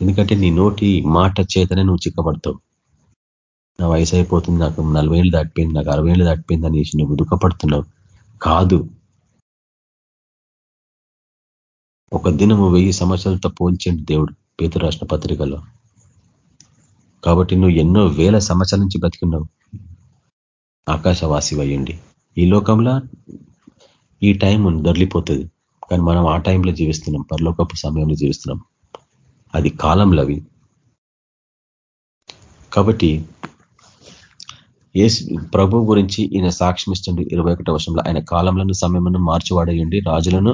Speaker 6: ఎందుకంటే నీ నోటి మాట చేతనే నువ్వు చిక్కబడతావు నా వయసు అయిపోతుంది నాకు నలభై ఏళ్ళు దాటిపోయింది నాకు అరవై ఏళ్ళు దాటిపోయింది అనేసి నువ్వు దుఃఖపడుతున్నావు. కాదు. ఒక దినము వెయ్యి సంవత్సరాలతో పోల్చండి దేవుడు పేతు రాష్ట్ర పత్రికలో. కాబట్టి నువ్వు ఎన్నో వేల సంవత్సరాల నుంచి బతికున్నావు. ఆకాశవాసి అయ్యండి ఈ లోకంలో ఈ టైం దొరికిపోతుంది. కానీ మనం ఆ టైంలో జీవిస్తున్నాం పరలోకపు సమయంలో జీవిస్తున్నాం. అది కాలంలో అవి. కాబట్టి ఏ ప్రభు గురించి ఈయన సాక్ష్యం ఇస్తుంది ఇరవై ఒకటో వర్షంలో ఆయన కాలంలో సమయమును మార్చివాడయండి రాజులను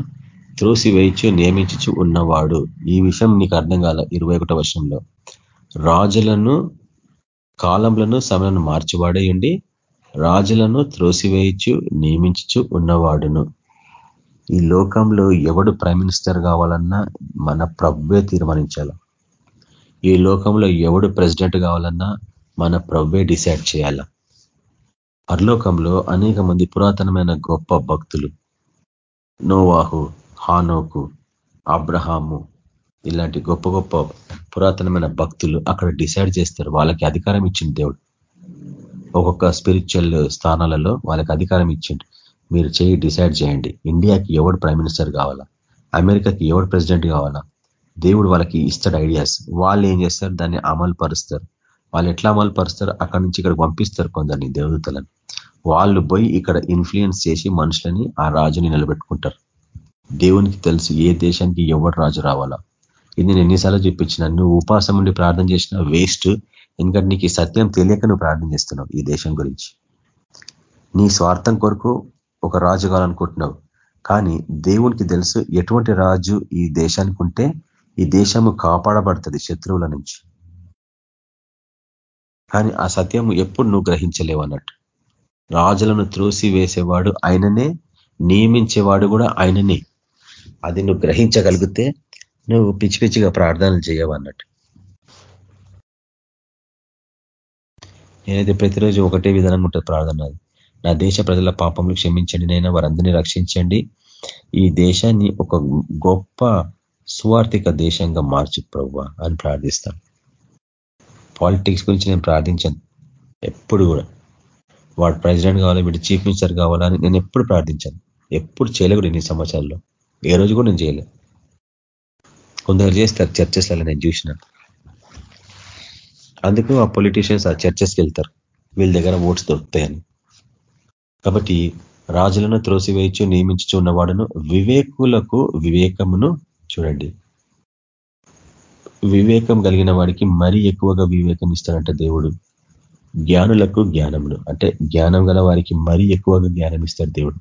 Speaker 6: త్రోసి వేయించు నియమించు ఉన్నవాడు. ఈ విషయం నీకు అర్థం కాల ఇరవై ఒకటో వర్షంలో రాజులను కాలంలో సమయం మార్చివాడేయండి రాజులను త్రోసివేయించు నియమించు ఉన్నవాడును. ఈ లోకంలో ఎవడు ప్రైమ్ మినిస్టర్ కావాలన్నా మన ప్రభువే తీర్మానించాలి. ఈ లోకంలో ఎవడు ప్రెసిడెంట్ కావాలన్నా మన ప్రభువే డిసైడ్ చేయాల. పరలోకంలో అనేక మంది పురాతనమైన గొప్ప భక్తులు. నోవాహు హానోకు అబ్రహాము ఇలాంటి గొప్ప గొప్ప పురాతనమైన భక్తులు అక్కడ డిసైడ్ చేస్తారు. వాళ్ళకి అధికారం ఇచ్చింది దేవుడు. ఒక్కొక్క స్పిరిచువల్ స్థానాలలో వాళ్ళకి అధికారం ఇచ్చిండు. మీరు చేయి డిసైడ్ చేయండి. ఇండియాకి ఎవడు ప్రైమ్ మినిస్టర్ కావాలా? అమెరికాకి ఎవడు ప్రెసిడెంట్ కావాలా? దేవుడు వాళ్ళకి ఇస్తాడు ఐడియాస్. వాళ్ళు ఏం చేస్తారు? దాన్ని అమలు పరుస్తారు వాళ్ళు ఎట్లా అమలు పరుస్తారు అక్కడి నుంచి ఇక్కడ పంపిస్తారు కొందరిని దేవదూతలను. వాళ్ళు పోయి ఇక్కడ ఇన్ఫ్లుయెన్స్ చేసి మనుషులని ఆ రాజుని నిలబెట్టుకుంటారు. దేవునికి తెలుసు ఏ దేశానికి ఎవడు రాజు రావాలా. ఇది నేను ఎన్నిసార్లు చూపించిన నువ్వు ఉపాసం ఉండి ప్రార్థన చేసిన వేస్ట్ ఎందుకంటే నీకు ఈ సత్యం తెలియక నువ్వు ప్రార్థన చేస్తున్నావు ఈ దేశం గురించి. నీ స్వార్థం కొరకు ఒక రాజు కావాలనుకుంటున్నావు కానీ దేవునికి తెలుసు ఎటువంటి రాజు ఈ దేశానికి ఉంటే ఈ దేశము కాపాడబడుతుంది శత్రువుల నుంచి. కానీ ఆ సత్యము ఎప్పుడు నువ్వు గ్రహించలేవు అన్నట్టు. రాజులను త్రోసి వేసేవాడు ఆయననే నియమించేవాడు కూడా ఆయననే. అది నువ్వు గ్రహించగలిగితే నువ్వు పిచ్చి పిచ్చిగా ప్రార్థనలు చేయవన్నట్టు నేనైతే ప్రతిరోజు ఒకటే విధానంగా ఉంటుంది ప్రార్థన నా దేశ ప్రజల పాపములు క్షమించండి నైనా వారందరినీ రక్షించండి. ఈ దేశాన్ని ఒక గొప్ప స్వార్థిక దేశంగా మార్చు ప్రవ్వ అని ప్రార్థిస్తాను. పాలిటిక్స్ గురించి నేను ప్రార్థించాను. ఎప్పుడు కూడా. వాడు ప్రెసిడెంట్ కావాలా వీడు చీఫ్ మినిస్టర్ కావాలా అని నేను ఎప్పుడు ప్రార్థించాను. ఎప్పుడు చేయలేదు ఇన్ని సంవత్సరాల్లో. ఏ రోజు కూడా నేను చేయలే కొందరు చేస్తారు చర్చెస్లలో నేను చూసిన. అందుకు ఆ పొలిటీషియన్స్ ఆ చర్చెస్కి వెళ్తారు. వీళ్ళ దగ్గర ఓట్స్ దొరుకుతాయని. కాబట్టి రాజులను త్రోసివేయచ్చు నియమించు ఉన్నవాడును వివేకులకు వివేకమును చూడండి. వివేకం కలిగిన వాడికి మరీ ఎక్కువగా వివేకం ఇస్తాడంట దేవుడు. జ్ఞానులకు జ్ఞానమును అంటే జ్ఞానం గల వారికి మరీ ఎక్కువగా జ్ఞానం ఇస్తాడు దేవుడు.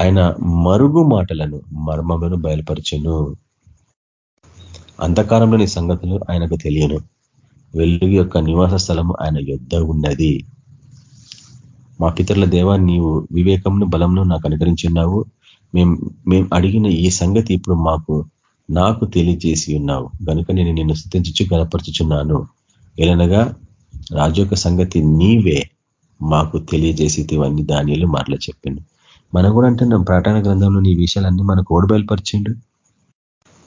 Speaker 6: ఆయన మరుగు మాటలను మర్మములను బయలుపరచును. అంధకారంలోని సంగతులు ఆయనకు తెలియను. వెలుగు యొక్క నివాస స్థలము ఆయన యుద్ధ ఉన్నది. మా పితరుల దేవా నీవు వివేకంను బలంను నాకు అనుగ్రహించున్నావు. మేం మేము అడిగిన ఈ సంగతి ఇప్పుడు మాకు నాకు తెలియజేసి ఉన్నావు. కనుక నేను నిన్ను స్థుతించు గనపరచుచున్నాను ఎలనగా రాజు సంగతి నీవే మాకు తెలియజేసి ఇవన్నీ దానిలు మరల చెప్పిండు. మనం కూడా అంటున్నాం ప్రకటన గ్రంథంలో నీ విషయాలన్నీ మనకు ఓడి బయలుపరిచిండు.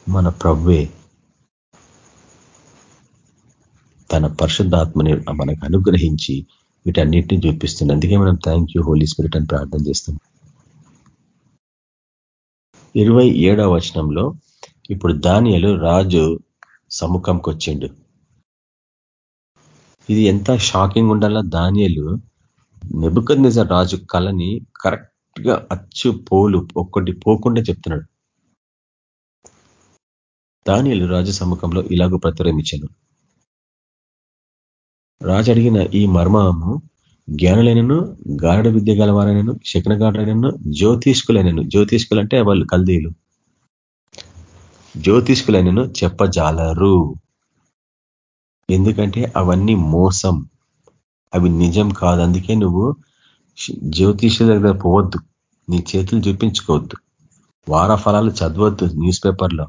Speaker 6: మన ప్రవ్వే తన పరిశుద్ధాత్మని మనకు అనుగ్రహించి వీటన్నిటిని చూపిస్తుంది అందుకే మనం థ్యాంక్ యూ హోలీ స్పిరిట్ అని ప్రార్థన చేస్తాం. ఇరవై ఏడవ వచనంలో ఇప్పుడు దానియలు రాజు సముఖంకి వచ్చిండు ఇది ఎంత షాకింగ్ ఉండాలా దానియలు నెబుకద్ రాజు కళని కరెక్ట్గా అచ్చు పోలు ఒక్కటి పోకుండా చెప్తున్నాడు. దానియలు రాజు సముఖంలో ఇలాగూ ప్రతిరమించాను రాజు అడిగిన ఈ మర్మము జ్ఞానులైనను గారడ విద్య గలవారైనను శకనగాడైనను జ్యోతిష్కులైనను జ్యోతిష్కులు అంటే వాళ్ళు కల్దీలు జ్యోతిష్కులైనను చెప్పజాలరు. ఎందుకంటే అవన్నీ మోసం. అవి నిజం కాదు. అందుకే నువ్వు జ్యోతిష్యుల దగ్గర పోవద్దు. నీ చేతులు చూపించుకోవద్దు. వార ఫలాలు చదవద్దు న్యూస్ పేపర్లో.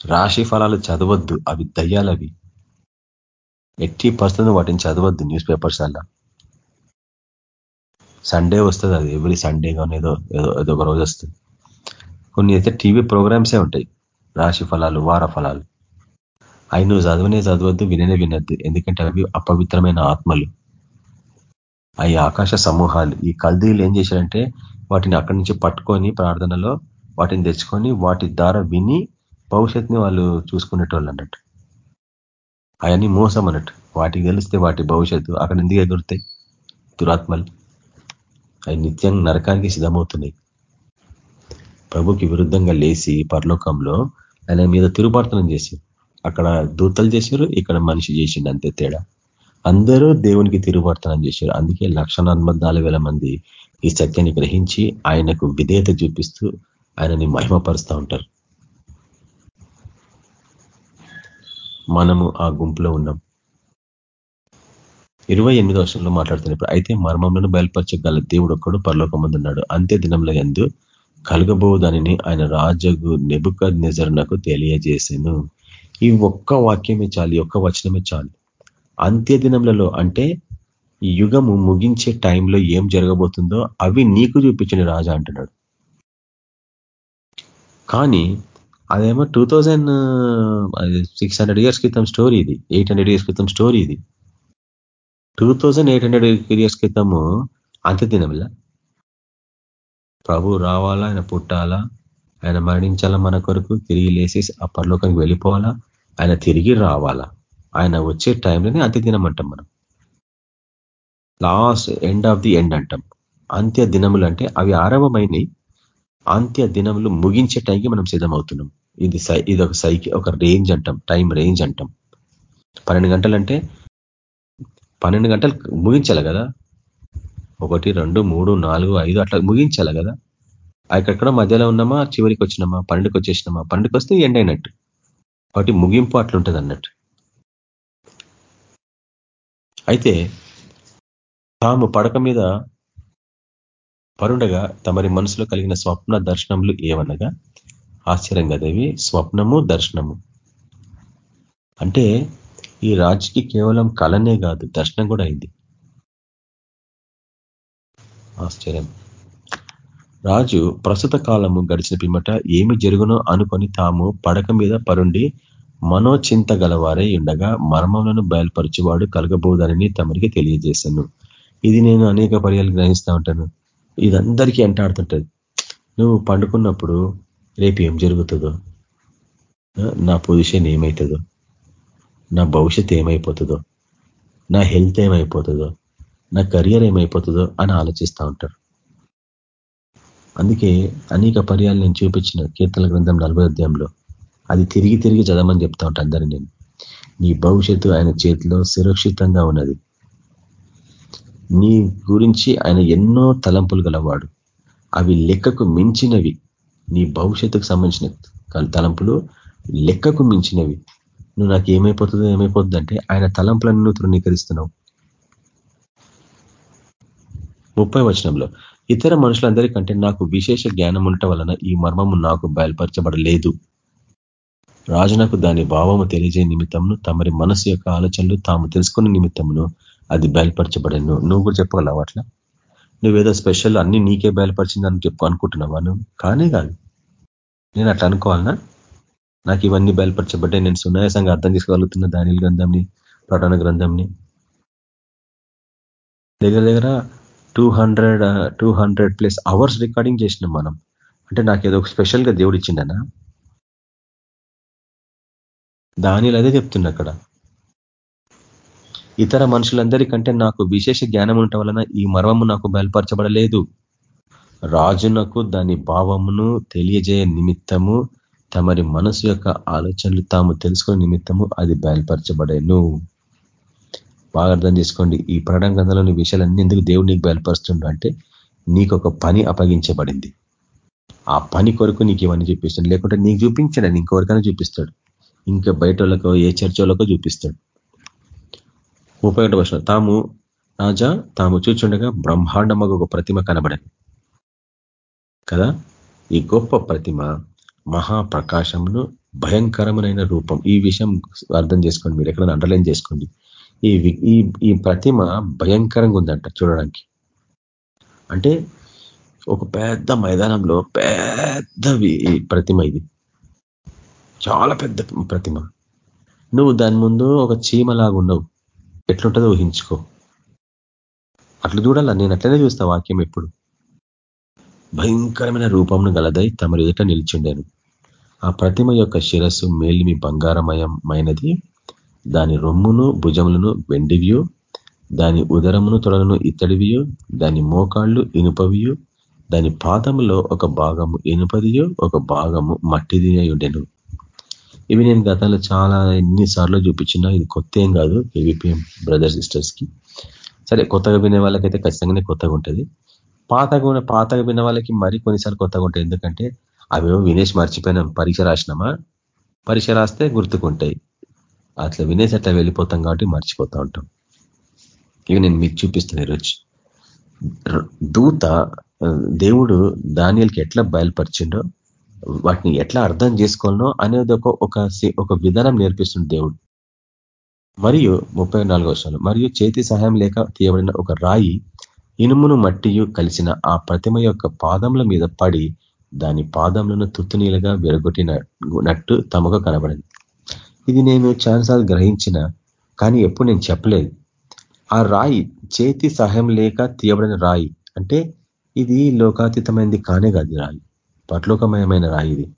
Speaker 6: రాశి ఫలాలు చదవద్దు. అవి దయ్యాలవి ఎట్టి పరిస్థితులు వాటిని చదవద్దు న్యూస్ పేపర్స్ అలా. సండే వస్తుంది అది. ఎవ్రీ సండే కానీ ఏదో ఏదో ఏదో ఒక రోజు వస్తుంది. కొన్ని అయితే టీవీ ప్రోగ్రామ్సే ఉంటాయి. రాశి ఫలాలు వార ఫలాలు అవి నువ్వు చదవనే చదవద్దు విననే వినద్దు. ఎందుకంటే అవి అపవిత్రమైన ఆత్మలు. అవి ఆకాశ సమూహాలు. ఈ కల్దీలు ఏం చేశారంటే వాటిని అక్కడి నుంచి పట్టుకొని ప్రార్థనలో వాటిని తెచ్చుకొని వాటి ద్వారా విని భవిష్యత్తుని వాళ్ళు చూసుకునేటోళ్ళు అన్నట్టు. అవన్నీ మోసం అన్నట్టు. వాటికి తెలిస్తే వాటి భవిష్యత్తు. అక్కడ ఎందుకు ఎగురుతాయి దురాత్మలు. అవి నిత్యం నరకానికి సిద్ధమవుతున్నాయి. ప్రభుకి విరుద్ధంగా లేచి పరలోకంలో ఆయన మీద తిరుపార్తనం చేసి అక్కడ దూతలు చేశారు ఇక్కడ మనిషి చేసిండు అంతే తేడా. అందరూ దేవునికి తిరువర్తనం చేశారు అందుకే లక్ష మంది ఈ సత్యాన్ని గ్రహించి ఆయనకు విధేయత చూపిస్తూ ఆయనని మహిమపరుస్తూ ఉంటారు. మనము ఆ గుంపులో ఉన్నాం. ఇరవై ఎనిమిదో వర్షంలో మాట్లాడుతున్నప్పుడు అయితే మర్మములను బయలుపరచగల దేవుడు ఒక్కడు పరలోకమందున్నాడు అంతే దినంలో ఎందు కలగబో దానిని ఆయన రాజగు నెబుక నిజరణకు తెలియజేసాను. ఈ ఒక్క వాక్యమే చాలు ఈ ఒక్క వచనమే చాలు. అంత్య దినములలో అంటే ఈ యుగము ముగించే టైంలో ఏం జరగబోతుందో అవి నీకు చూపించిన రాజా అంటున్నాడు. కానీ అదేమో two thousand six hundred years క్రితం స్టోరీ ఇది ఎయిట్ హండ్రెడ్ ఇయర్స్ క్రితం స్టోరీ ఇది. Two thousand eight hundred years క్రితము అంత్యదినంలా ప్రభు రావాలా? ఆయన పుట్టాలా? ఆయన మరణించాలా మన కొరకు? తిరిగి లేసి ఆ పరలోకానికి వెళ్ళిపోవాలా? ఆయన తిరిగి రావాలా? ఆయన వచ్చే టైంలోనే అంత్యదినం అంటాం మనం. Last end of the end అంటాం. అంత్య దినములు అంటే అవి ఆరంభమైనవి అంత్య దినములు ముగించే టైంకి మనం సిద్ధమవుతున్నాం. ఇది ఇది ఒక సైకి ఒక రేంజ్ అంటాం టైం రేంజ్ అంటాం. పన్నెండు గంటలంటే పన్నెండు గంటలు ముగించాలి కదా? ఒకటి రెండు మూడు నాలుగు ఐదు అట్లా ముగించాలి కదా? ఎక్కడెక్కడ మధ్యలో ఉన్నామా? చివరికి వచ్చినామా? పన్నెండుకి వచ్చేసినామా పన్నెండుకి వస్తే ఎండ్ అయినట్టు. వాటి ముగింపు అట్లుంటుంది అన్నట్టు. అయితే తాము పడక మీద పరుండగా తమరి మనసులో కలిగిన స్వప్న దర్శనములు ఏమనగా ఆశ్చర్యం కదేవి స్వప్నము దర్శనము. అంటే ఈ రాజుకి కేవలం కళనే కాదు దర్శనం కూడా అయింది. ఆశ్చర్యం. రాజు ప్రస్తుత కాలము గడిచిన పిమ్మట ఏమి జరుగునో అనుకొని తాము పడక మీద పరుండి మనోచింత గలవారై ఉండగా మర్మములను బయలుపరచువాడు కలగబోదని తమరికి తెలియజేశాను. ఇది నేను అనేక పర్యాలు గ్రహిస్తూ ఉంటాను. ఇదందరికీ అంటాడుతుంటది. నువ్వు పండుకున్నప్పుడు రేపు ఏం జరుగుతుందో? నా పొజిషన్ ఏమవుతుందో నా భవిష్యత్ ఏమైపోతుందో? నా హెల్త్ ఏమైపోతుందో? నా కెరియర్ ఏమైపోతుందో అని ఆలోచిస్తూ ఉంటారు. అందుకే అనేక పర్యాలు నేను చూపించిన కీర్తన గ్రంథం నలభై అధ్యాయంలో. అది తిరిగి తిరిగి చదవమని చెప్తా ఉంటా అందరినీ నేను. నీ భవిష్యత్తు ఆయన చేతిలో సురక్షితంగా ఉన్నది. నీ గురించి ఆయన ఎన్నో తలంపులు గలవాడు. అవి లెక్కకు మించినవి. నీ భవిష్యత్తుకు సంబంధించిన తలంపులు లెక్కకు మించినవి. నువ్వు నాకు ఏమైపోతుందో ఏమైపోతుంది అంటే ఆయన తలంపులను నువ్వు తృణీకరిస్తున్నావు. ముప్పై వచనంలో ఇతర మనుషులందరికంటే నాకు విశేష జ్ఞానం ఉండటం వలన ఈ మర్మము నాకు బయలుపరచబడలేదు. రాజునకు దాని భావము తెలియజే నిమిత్తమును తమరి మనసు యొక్క ఆలోచనలు తాము తెలుసుకున్న నిమిత్తమును అది బయలుపరచబడను. నువ్వు కూడా చెప్పగలవు అట్లా? నువ్వేదో స్పెషల్ అన్ని నీకే బయలుపరిచిందని చెప్పు అనుకుంటున్నావా నువ్వు? కానే కాదు. నేను అట్లా అనుకోవాలనా? నాకు ఇవన్నీ బయలుపరచబడ్డాయి. నేను సునాయాసంగా అర్థం చేసుకోగలుగుతున్న దాని గ్రంథంని ప్రకటన గ్రంథంని. దగ్గర దగ్గర two hundred two hundred plus hours recording చేసినాం మనం. అంటే నాకు ఏదో స్పెషల్గా దేవుడు ఇచ్చిండనా? దానిలో అదే చెప్తున్నా అక్కడ. ఇతర మనుషులందరికంటే నాకు విశేష జ్ఞానం ఉండటం వలన ఈ మర్మము నాకు బయలుపరచబడలేదు. రాజునకు దాని భావమును తెలియజేయ నిమిత్తము తమరి మనసు యొక్క ఆలోచనలు తాము తెలుసుకునే నిమిత్తము అది బయలుపరచబడేను. బాగా అర్థం చేసుకోండి. ఈ ప్రకటన గ్రంథంలోని విషయాలన్నీ ఎందుకు దేవుడు నీకు బయలుపరుస్తుండ అంటే నీకు ఒక పని అప్పగించబడింది. ఆ పని కొరకు నీకు ఇవన్నీ చూపిస్తాడు. లేకుంటే నీకు చూపించాడు ఇంకొకరికైనా చూపిస్తాడు. ఇంకా బయట వాళ్ళకో ఏ చర్చలకో చూపిస్తాడు. ముప్పై ఒకటి వర్షం తాము రాజా తాము చూచుండగా బ్రహ్మాండమగు ఒక ప్రతిమ కనబడని. కదా? ఈ గొప్ప ప్రతిమ మహాప్రకాశమును భయంకరమైన రూపం. ఈ విషయం అర్థం చేసుకోండి. మీరు ఎక్కడైనా అండర్లైన్ చేసుకోండి. ఈ ఈ ప్రతిమ భయంకరంగా ఉందంట చూడడానికి. అంటే ఒక పెద్ద మైదానంలో పెద్దవి ప్రతిమ ఇది. చాలా పెద్ద ప్రతిమ. నువ్వు దాని ముందు ఒక చీమలాగా ఉన్నావు. ఎట్లుంటుందో ఊహించుకో. అట్లా చూడాలా? నేను అట్లనే చూస్తా వాక్యం ఎప్పుడు. భయంకరమైన రూపంను గలదై తమ ఎదుట నిలిచిండాను. ఆ ప్రతిమ యొక్క శిరస్సు మేలిమి బంగారమయమైనది. దాని రొమ్మును భుజములను వెండివియు దాని ఉదరమును తొడలను ఇత్తడివియు. దాని మోకాళ్ళు ఇనుపవియు. దాని పాదములో ఒక భాగము ఇనుపదియు ఒక భాగము మట్టిది ఉండెను ఇవి నేను గతంలో చాలా ఎన్నిసార్లు చూపించినా ఇది కొత్త ఏం కాదు కేవీపీఎం బ్రదర్ సిస్టర్స్కి. సరే కొత్తగా వినే వాళ్ళకైతే ఖచ్చితంగానే కొత్తగా ఉంటుంది. పాతగా పాతగా విన్న వాళ్ళకి మరి కొన్నిసార్లు కొత్తగా ఉంటాయి. ఎందుకంటే అవేమో వినేసి మర్చిపోయినాం. పరీక్ష రాసినామా? పరీక్ష రాస్తే గుర్తుకుంటాయి. అట్లా వినేసి అట్లా వెళ్ళిపోతాం కాబట్టి మర్చిపోతూ ఉంటాం. ఇవి నేను మీకు చూపిస్తాను ఈరోజు. దూత దేవుడు దానియల్కి ఎట్లా బయలుపరిచిండో వాటిని ఎట్లా అర్థం చేసుకోవాలనో అనేది ఒక ఒక విధానం నేర్పిస్తుంది దేవుడు. మరియు ముప్పై నాలుగో వర్షాలు మరియు చేతి సహాయం లేక తీయబడిన ఒక రాయి ఇనుమును మట్టియు కలిసిన ఆ ప్రతిమ యొక్క పాదముల మీద పడి దాని పాదములను తుత్తునీలుగా విరగొట్టినట్టు తమకు కనబడింది. ఇది నేను చాలాసార్లు గ్రహించిన కానీ ఎప్పుడు నేను చెప్పలేదు. ఆ రాయి చేతి సహాయం లేక తీయబడిన రాయి అంటే ఇది లోకాతీతమైనది కానే కాదు రాయి. పట్లోకమయమైన రాయి ఇది.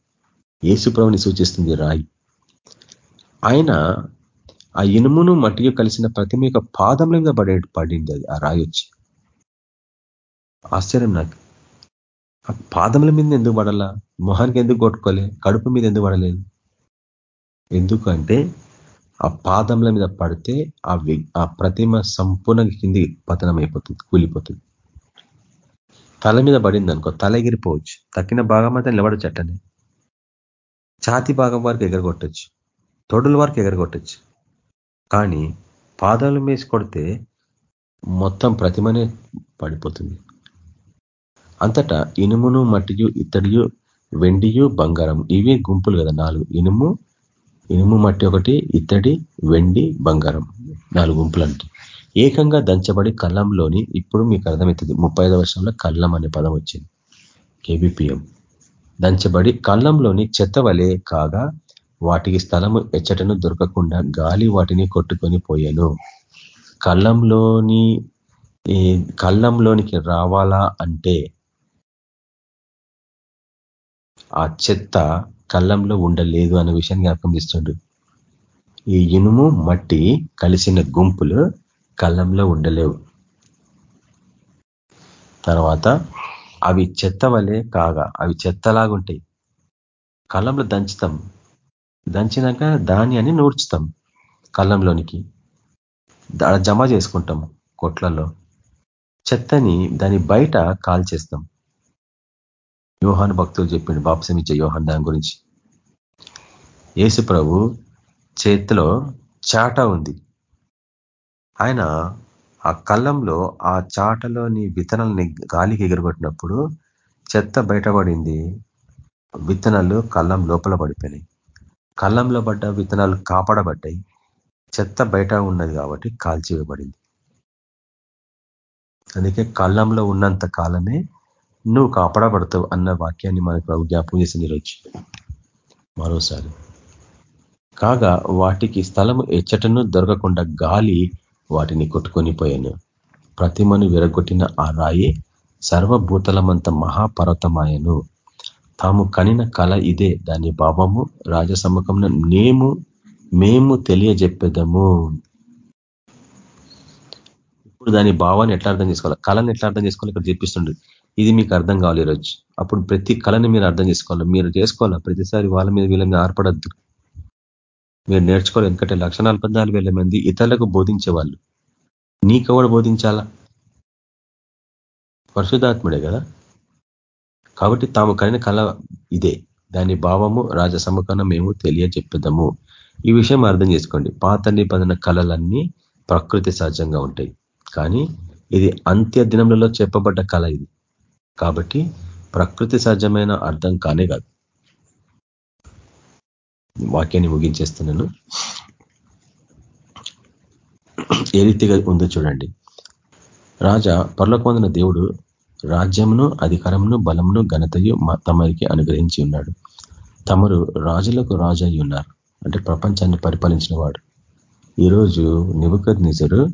Speaker 6: ఏసుప్రభుని సూచిస్తుంది రాయి. ఆయన ఆ ఇనుమును మట్టికి కలిసిన ప్రతిమ యొక్క పాదముల మీద పడే పడింది అది. ఆ రాయి వచ్చి. ఆశ్చర్యం నాకు. ఆ పాదముల మీద ఎందుకు పడాలా? మొహానికి ఎందుకు కొట్టుకోలే? కడుపు మీద ఎందుకు పడలేదు? ఎందుకంటే ఆ పాదముల మీద పడితే ఆ ఆ ప్రతిమ సంపూర్ణ కింది పతనం అయిపోతుంది కూలిపోతుంది. తల మీద పడింది అనుకో తల ఎగిరిపోవచ్చు. తక్కిన భాగం అయితే నిలబడచ్చు అట్టనే. ఛాతి భాగం వరకు ఎగరగొట్టచ్చు. తొడుల వరకు ఎగరగొట్టచ్చు. కానీ పాదాల మేసి కొడితే మొత్తం ప్రతిమనే పడిపోతుంది. అంతటా ఇనుమును మట్టియు ఇత్తడియు వెండియు బంగారం ఇవి గుంపులు కదా నాలుగు. ఇనుము ఇనుము మట్టి ఒకటి ఇత్తడి వెండి బంగారం నాలుగు గుంపులు ఏకంగా దంచబడి కళ్ళంలోని ఇప్పుడు మీకు అర్థమవుతుంది. ముప్పై ఐదో వర్షంలో కళ్ళం అనే పదం వచ్చింది. కేబిపిఎం. దంచబడి కళ్ళంలోని చెత్త వలె కాగా వాటికి స్థలము ఎచ్చటను దొరకకుండా గాలి వాటిని కొట్టుకొని పోయాను. కళ్ళంలోని కళ్ళంలోనికి రావాలా అంటే ఆ చెత్త కళ్ళంలో ఉండలేదు అనే విషయాన్ని జ్ఞాపకం ఈ ఇనుము మట్టి కలిసిన గుంపులు కళ్ళంలో ఉండలేవు. తర్వాత అవి చెత్త వలే కాగా అవి చెత్తలాగుంటాయి కళ్ళంలో దంచుతాం. దంచినాక ధాన్యాన్ని నూర్చుతాం కళ్ళంలోనికి. జమ చేసుకుంటాం కొట్లలో. చెత్తని దాని బయట కాల్చేస్తాం. యోహాన్ భక్తులు చెప్పిండు బాప్సం ఇచ్చే యోహాన్ దాని గురించి. యేసు ప్రభు చేతిలో చాట ఉంది. ఆయన ఆ కళ్ళంలో ఆ చాటలోని విత్తనాలని గాలికి ఎగరగొట్టినప్పుడు చెత్త బయటపడింది. విత్తనాలు కళ్ళం లోపల పడిపోయినాయి. కళ్ళంలో పడ్డ విత్తనాలు కాపాడబడ్డాయి. చెత్త బయట ఉన్నది కాబట్టి కాల్చివేయబడింది. అందుకే కళ్ళంలో ఉన్నంత కాలమే నువ్వు కాపాడబడతావు అన్న వాక్యాన్ని మనకు ప్రభు జ్ఞాపం చేసింది ఈరోజు. మరోసారి. కాగా వాటికి స్థలము ఎచ్చటను దొరకకుండా గాలి వాటిని కొట్టుకొని పోయాను. ప్రతిమను విరగొట్టిన ఆ రాయి సర్వభూతలమంత మహాపర్వతమాయను. తాము కనిన కళ ఇదే దాని భావము రాజసమ్మకంలో నేము మేము తెలియజెప్పేదము. ఇప్పుడు దాని భావాన్ని ఎట్లా అర్థం చేసుకోవాలి? కళను ఎట్లా అర్థం చేసుకోవాలి? ఇక్కడ చెప్పిస్తుండ్రు ఇది మీకు అర్థం కావాలి ఈరోజు. అప్పుడు ప్రతి కళని మీరు అర్థం చేసుకోవాలి. మీరు చేసుకోవాలా? ప్రతిసారి వాళ్ళ మీద వీళ్ళ మీద ఆర్పడద్దు. మీరు నేర్చుకోవాలి. ఎందుకంటే లక్ష వేల మంది ఇతరులకు బోధించే వాళ్ళు నీకెవడు బోధించాలా? పరిశుధాత్ముడే కదా? కాబట్టి తాము కలిగిన కళ ఇదే. దాని భావము రాజసముఖాన మేము తెలియజెప్పుదాము ఈ విషయం అర్థం చేసుకోండి. పాత నిబంధన కళలన్నీ ప్రకృతి సహజంగా ఉంటాయి. కానీ ఇది అంత్య దినములలో చెప్పబడ్డ కళ ఇది. కాబట్టి ప్రకృతి సహజమైన అర్థం కానే కాదు. వాక్యాన్ని ముగించేస్తున్నాను. ఏ రీతిగా ఉందో చూడండి. రాజా పొందిన దేవుడు రాజ్యమును అధికారమును బలమును ఘనతయు తమరికి అనుగ్రహించి ఉన్నాడు. తమరు రాజులకు రాజు అయి ఉన్నారు. అంటే ప్రపంచాన్ని పరిపాలించిన వాడు. ఈరోజు నిబద్ నిజరు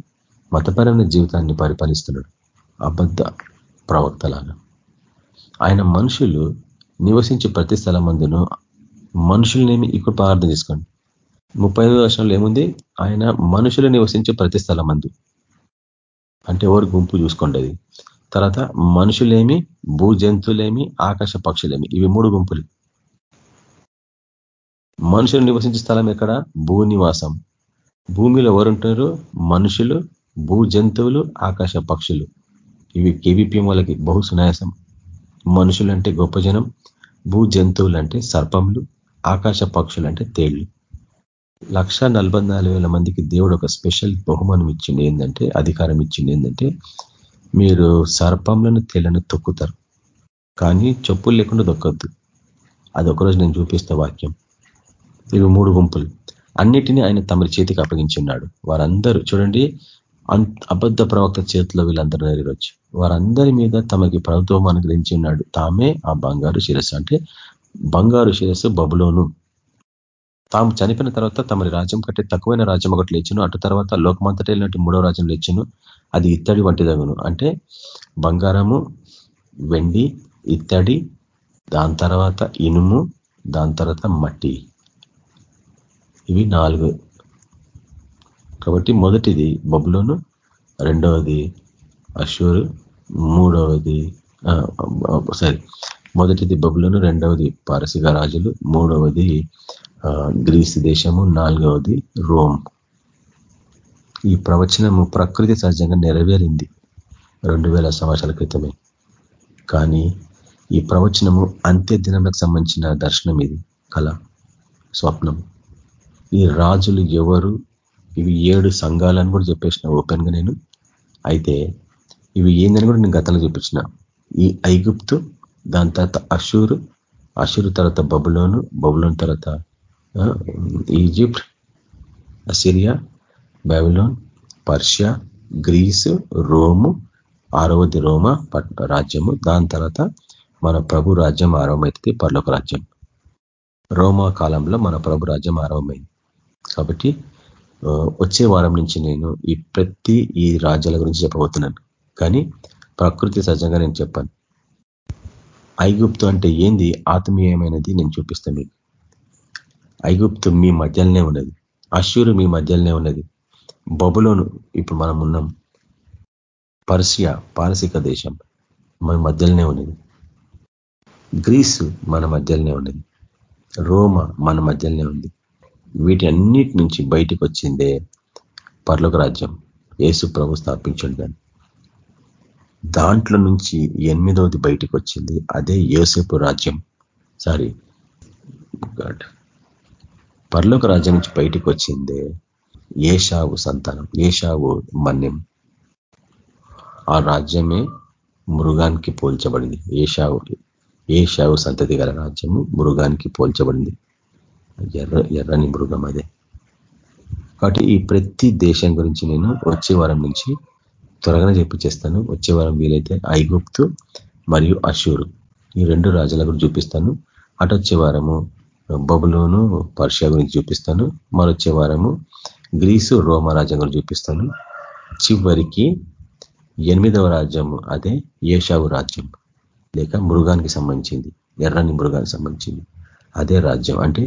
Speaker 6: మతపరమైన జీవితాన్ని పరిపాలిస్తున్నాడు. అబద్ధ ప్రవక్తలాగా. ఆయన మనుషులు నివసించే ప్రతి స్థలమందును మనుషులనేమి ఇక్కడ ప్రార్థన చేసుకోండి. ముప్పై ఐదు వర్షంలో ఏముంది? ఆయన మనుషులు నివసించే ప్రతి స్థలమందు అంటే ఎవరు గుంపు చూసుకోండి అది. తర్వాత మనుషులేమి? భూ జంతువులేమి ఆకాశ పక్షులేమి? ఇవి మూడు గుంపులు. మనుషులు నివసించే స్థలం ఎక్కడ? భూ నివాసం భూమిలో ఎవరుంటారు? మనుషులు భూ జంతువులు ఆకాశ పక్షులు. ఇవి కేవీపీఎం వాళ్ళకి బహు సునాయాసం. మనుషులంటే గొప్ప జనం భూ జంతువులంటే సర్పములు ఆకాశ పక్షులు అంటే తేళ్ళు. లక్ష మందికి దేవుడు ఒక స్పెషల్ బహుమానం ఇచ్చింది ఏంటంటే అధికారం ఇచ్చింది ఏంటంటే మీరు సర్పంలను తేళ్ళను తొక్కుతారు. కానీ చెప్పులు లేకుండా దొక్కద్దు అది ఒకరోజు నేను చూపిస్తా వాక్యం. ఇవి మూడు గుంపులు. అన్నిటినీ ఆయన తమ చేతికి అప్పగించున్నాడు. వారందరూ చూడండి అబద్ధ ప్రవక్త చేతిలో వీళ్ళందరూ నెరవేరొచ్చు. వారందరి మీద తమకి ప్రభుత్వం అనుగ్రహించి ఉన్నాడు. తామే ఆ బంగారు శిరస్సు. అంటే బంగారు శిరస్సు బబులోను. తాము చనిపోయిన తర్వాత తమరి రాజ్యం కంటే తక్కువైన రాజ్యం ఒకటి లేచును. అటు తర్వాత లోకమంతటి వెళ్ళినట్టు మూడో రాజ్యం లేచును. అది ఇత్తడి వంటిదగును. అంటే బంగారము వెండి ఇత్తడి దాని తర్వాత ఇనుము దాని తర్వాత మట్టి. ఇవి నాలుగు. కాబట్టి మొదటిది బబులోను రెండవది అశ్వరు మూడవది సారీ. మొదటిది బబులోను రెండవది పారసిక రాజులు మూడవది గ్రీస్ దేశము నాలుగవది రోమ్. ఈ ప్రవచనము ప్రకృతి సహజంగా నెరవేరింది రెండు వేల సంవత్సరాల క్రితమే. కానీ ఈ ప్రవచనము అంత్య దినములకు సంబంధించిన దర్శనం ఇది కళ స్వప్నం ఈ రాజులు ఎవరు ఇవి ఏడు సంఘాలని కూడా చెప్పేసిన ఓపెన్గా నేను. అయితే ఇవి ఏందని కూడా నేను గతంలో చూపించిన ఈ ఐగుప్తు దాని తర్వాత అషూరు అషూరు తర్వాత బబులోను బబులోన్ తర్వాత Egypt Assyria Babylon Persia Greece Rome ఆరవది రోమ రాజ్యము. దాని తర్వాత మన ప్రభు రాజ్యం ఆరంభమైతుంది పర్లోక రాజ్యం. రోమా కాలంలో మన ప్రభు రాజ్యం ఆరంభమైంది. కాబట్టి వచ్చే వారం నుంచి నేను ఈ ప్రతి ఈ రాజ్యాల గురించి చెప్పబోతున్నాను. కానీ ప్రకృతి సహజంగా నేను చెప్పాను. ఐగుప్తు అంటే ఏంది? ఆత్మీయమైనది నేను చూపిస్తాను మీకు. ఐగుప్తు మీ మధ్యలోనే ఉన్నది. అశ్యూరు మీ మధ్యలోనే ఉన్నది. బబులోను ఇప్పుడు మనం ఉన్నాం. పర్షియా పారసిక దేశం మన మధ్యలోనే ఉన్నది. గ్రీసు మన మధ్యలోనే ఉన్నది. రోమ మన మధ్యలోనే ఉంది. వీటన్నిటి నుంచి బయటకు వచ్చిందే పర్లోక రాజ్యం యేసు ప్రభు స్థాపించండి దాన్ని దాంట్లో నుంచి ఎనిమిదవది బయటకు వచ్చింది అదే యోసేపు రాజ్యం. సారీ పర్లోక రాజ్యం నుంచి బయటకు వచ్చిందే ఏషావు సంతానం ఏషావు మన్యం. ఆ రాజ్యమే మృగానికి పోల్చబడింది. ఏషావు ఏషావు సంతతి గల రాజ్యము మృగానికి పోల్చబడింది. ఎర్ర ఎర్రని మృగం అదే కాబట్టి ఈ ప్రతి దేశం గురించి నేను వచ్చే వారం నుంచి త్వరగానే చేస్తాను వచ్చే వారం వీలైతే ఐగుప్తు మరియు అషూరు ఈ రెండు రాజుల గురించి చూపిస్తాను. అటొచ్చే వారము బబులోను పర్షియా గురించి చూపిస్తాను. మరొచ్చే వారము గ్రీసు రోమ రాజ్యం గురించి చూపిస్తాను. చివరికి ఎనిమిదవ రాజ్యము అదే ఏషావు రాజ్యం. లేక మృగానికి సంబంధించింది. ఎర్రని మృగానికి సంబంధించింది. అదే రాజ్యం. అంటే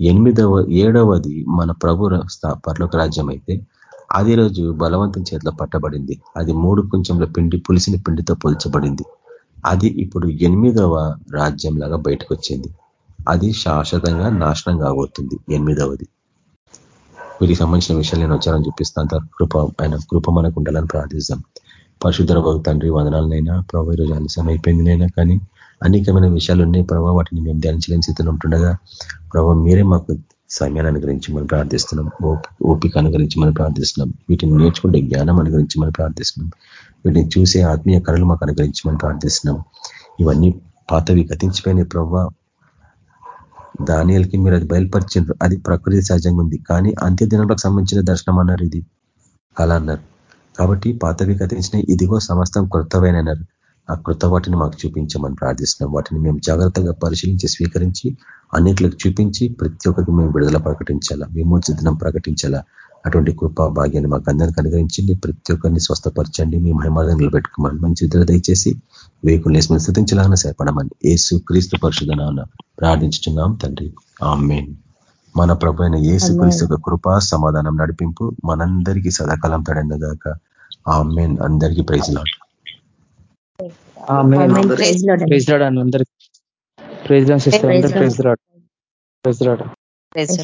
Speaker 6: ఎనిమిదవ ఏడవది మన ప్రభు పర్లోక రాజ్యం అయితే అది రోజు బలవంతం చేతిలో పట్టబడింది. అది మూడు కొంచెంలో పిండి పులిసిన పిండితో పోల్చబడింది అది ఇప్పుడు ఎనిమిదవ రాజ్యం లాగా బయటకు వచ్చింది అది శాశ్వతంగా నాశనం కాబోతుంది. ఎనిమిదవది. వీటికి సంబంధించిన విషయాలు నేను వచ్చానని చూపిస్తాను. కృప ఆయన కృప మనకు ఉండాలని ప్రార్థిస్తాం. పరిశుద్ధ తండ్రి వందనాలనైనా ప్రభు ఈరోజు ఆలస్యం అయిపోయిందినైనా కానీ అనేకమైన విషయాలు ఉన్నాయి. ప్రభావ వాటిని మేము ధ్యానించలేని స్థితిలో ఉంటుండగా ప్రభావ మీరే మాకు సమయాన్ని అనుగ్రహించి మనం ప్రార్థిస్తున్నాం ఓపిక అనుగ్రహించి మనం ప్రార్థిస్తున్నాం. వీటిని నేర్చుకుంటే జ్ఞానం అనుగ్రహించి మనం ప్రార్థిస్తున్నాం. వీటిని చూసే ఆత్మీయ కళలు మాకు అనుగ్రహించి మనం ప్రార్థిస్తున్నాం. ఇవన్నీ పాతవి గతించిపోయినాయి ప్రభావ దానియలకి మీరు అది బయలుపరిచినారు అది ప్రకృతి సహజంగా ఉంది. కానీ అంత్య దినంలోకి సంబంధించిన దర్శనం అన్నారు ఇది. కళ అన్నారు. కాబట్టి పాతవి గతించిన ఇదిగో సమస్తం కృతమైనన్నారు ఆ కృత వాటిని మాకు చూపించమని ప్రార్థిస్తున్నాం. వాటిని మేము జాగ్రత్తగా పరిశీలించి స్వీకరించి అన్నిట్లకు చూపించి ప్రతి ఒక్కరికి మేము విడుదల ప్రకటించాలా విమోచనం ప్రకటించాలా. అటువంటి కృపా భాగ్యాన్ని మాకు అందరికి అనుగ్రహించండి. ప్రతి ఒక్కరిని స్వస్థపరచండి. మీ మహిమాలను నిలబెట్టుకోమని మంచి ఇద్దరు దయచేసి వేకులు వేసుకుని స్థితించాలని సేపడమని ఏసు క్రీస్తు పరిశుధనాన ప్రార్థించుతున్నాం తండ్రి. ఆమెన్. మన ప్రభు అయిన ఏసు క్రీస్తు కృపా సమాధానం నడిపింపు మనందరికీ సదాకాలం తడినగాక. ఆమెన్. అందరికీ ప్రైజ్ లాడ్.
Speaker 7: ప్రైజ్ రాడ్ అని అందరికి. ప్రైజ్ లాడ్ సిస్టర్ అందరు ప్రైజ్ రాడ్ ప్రైజ్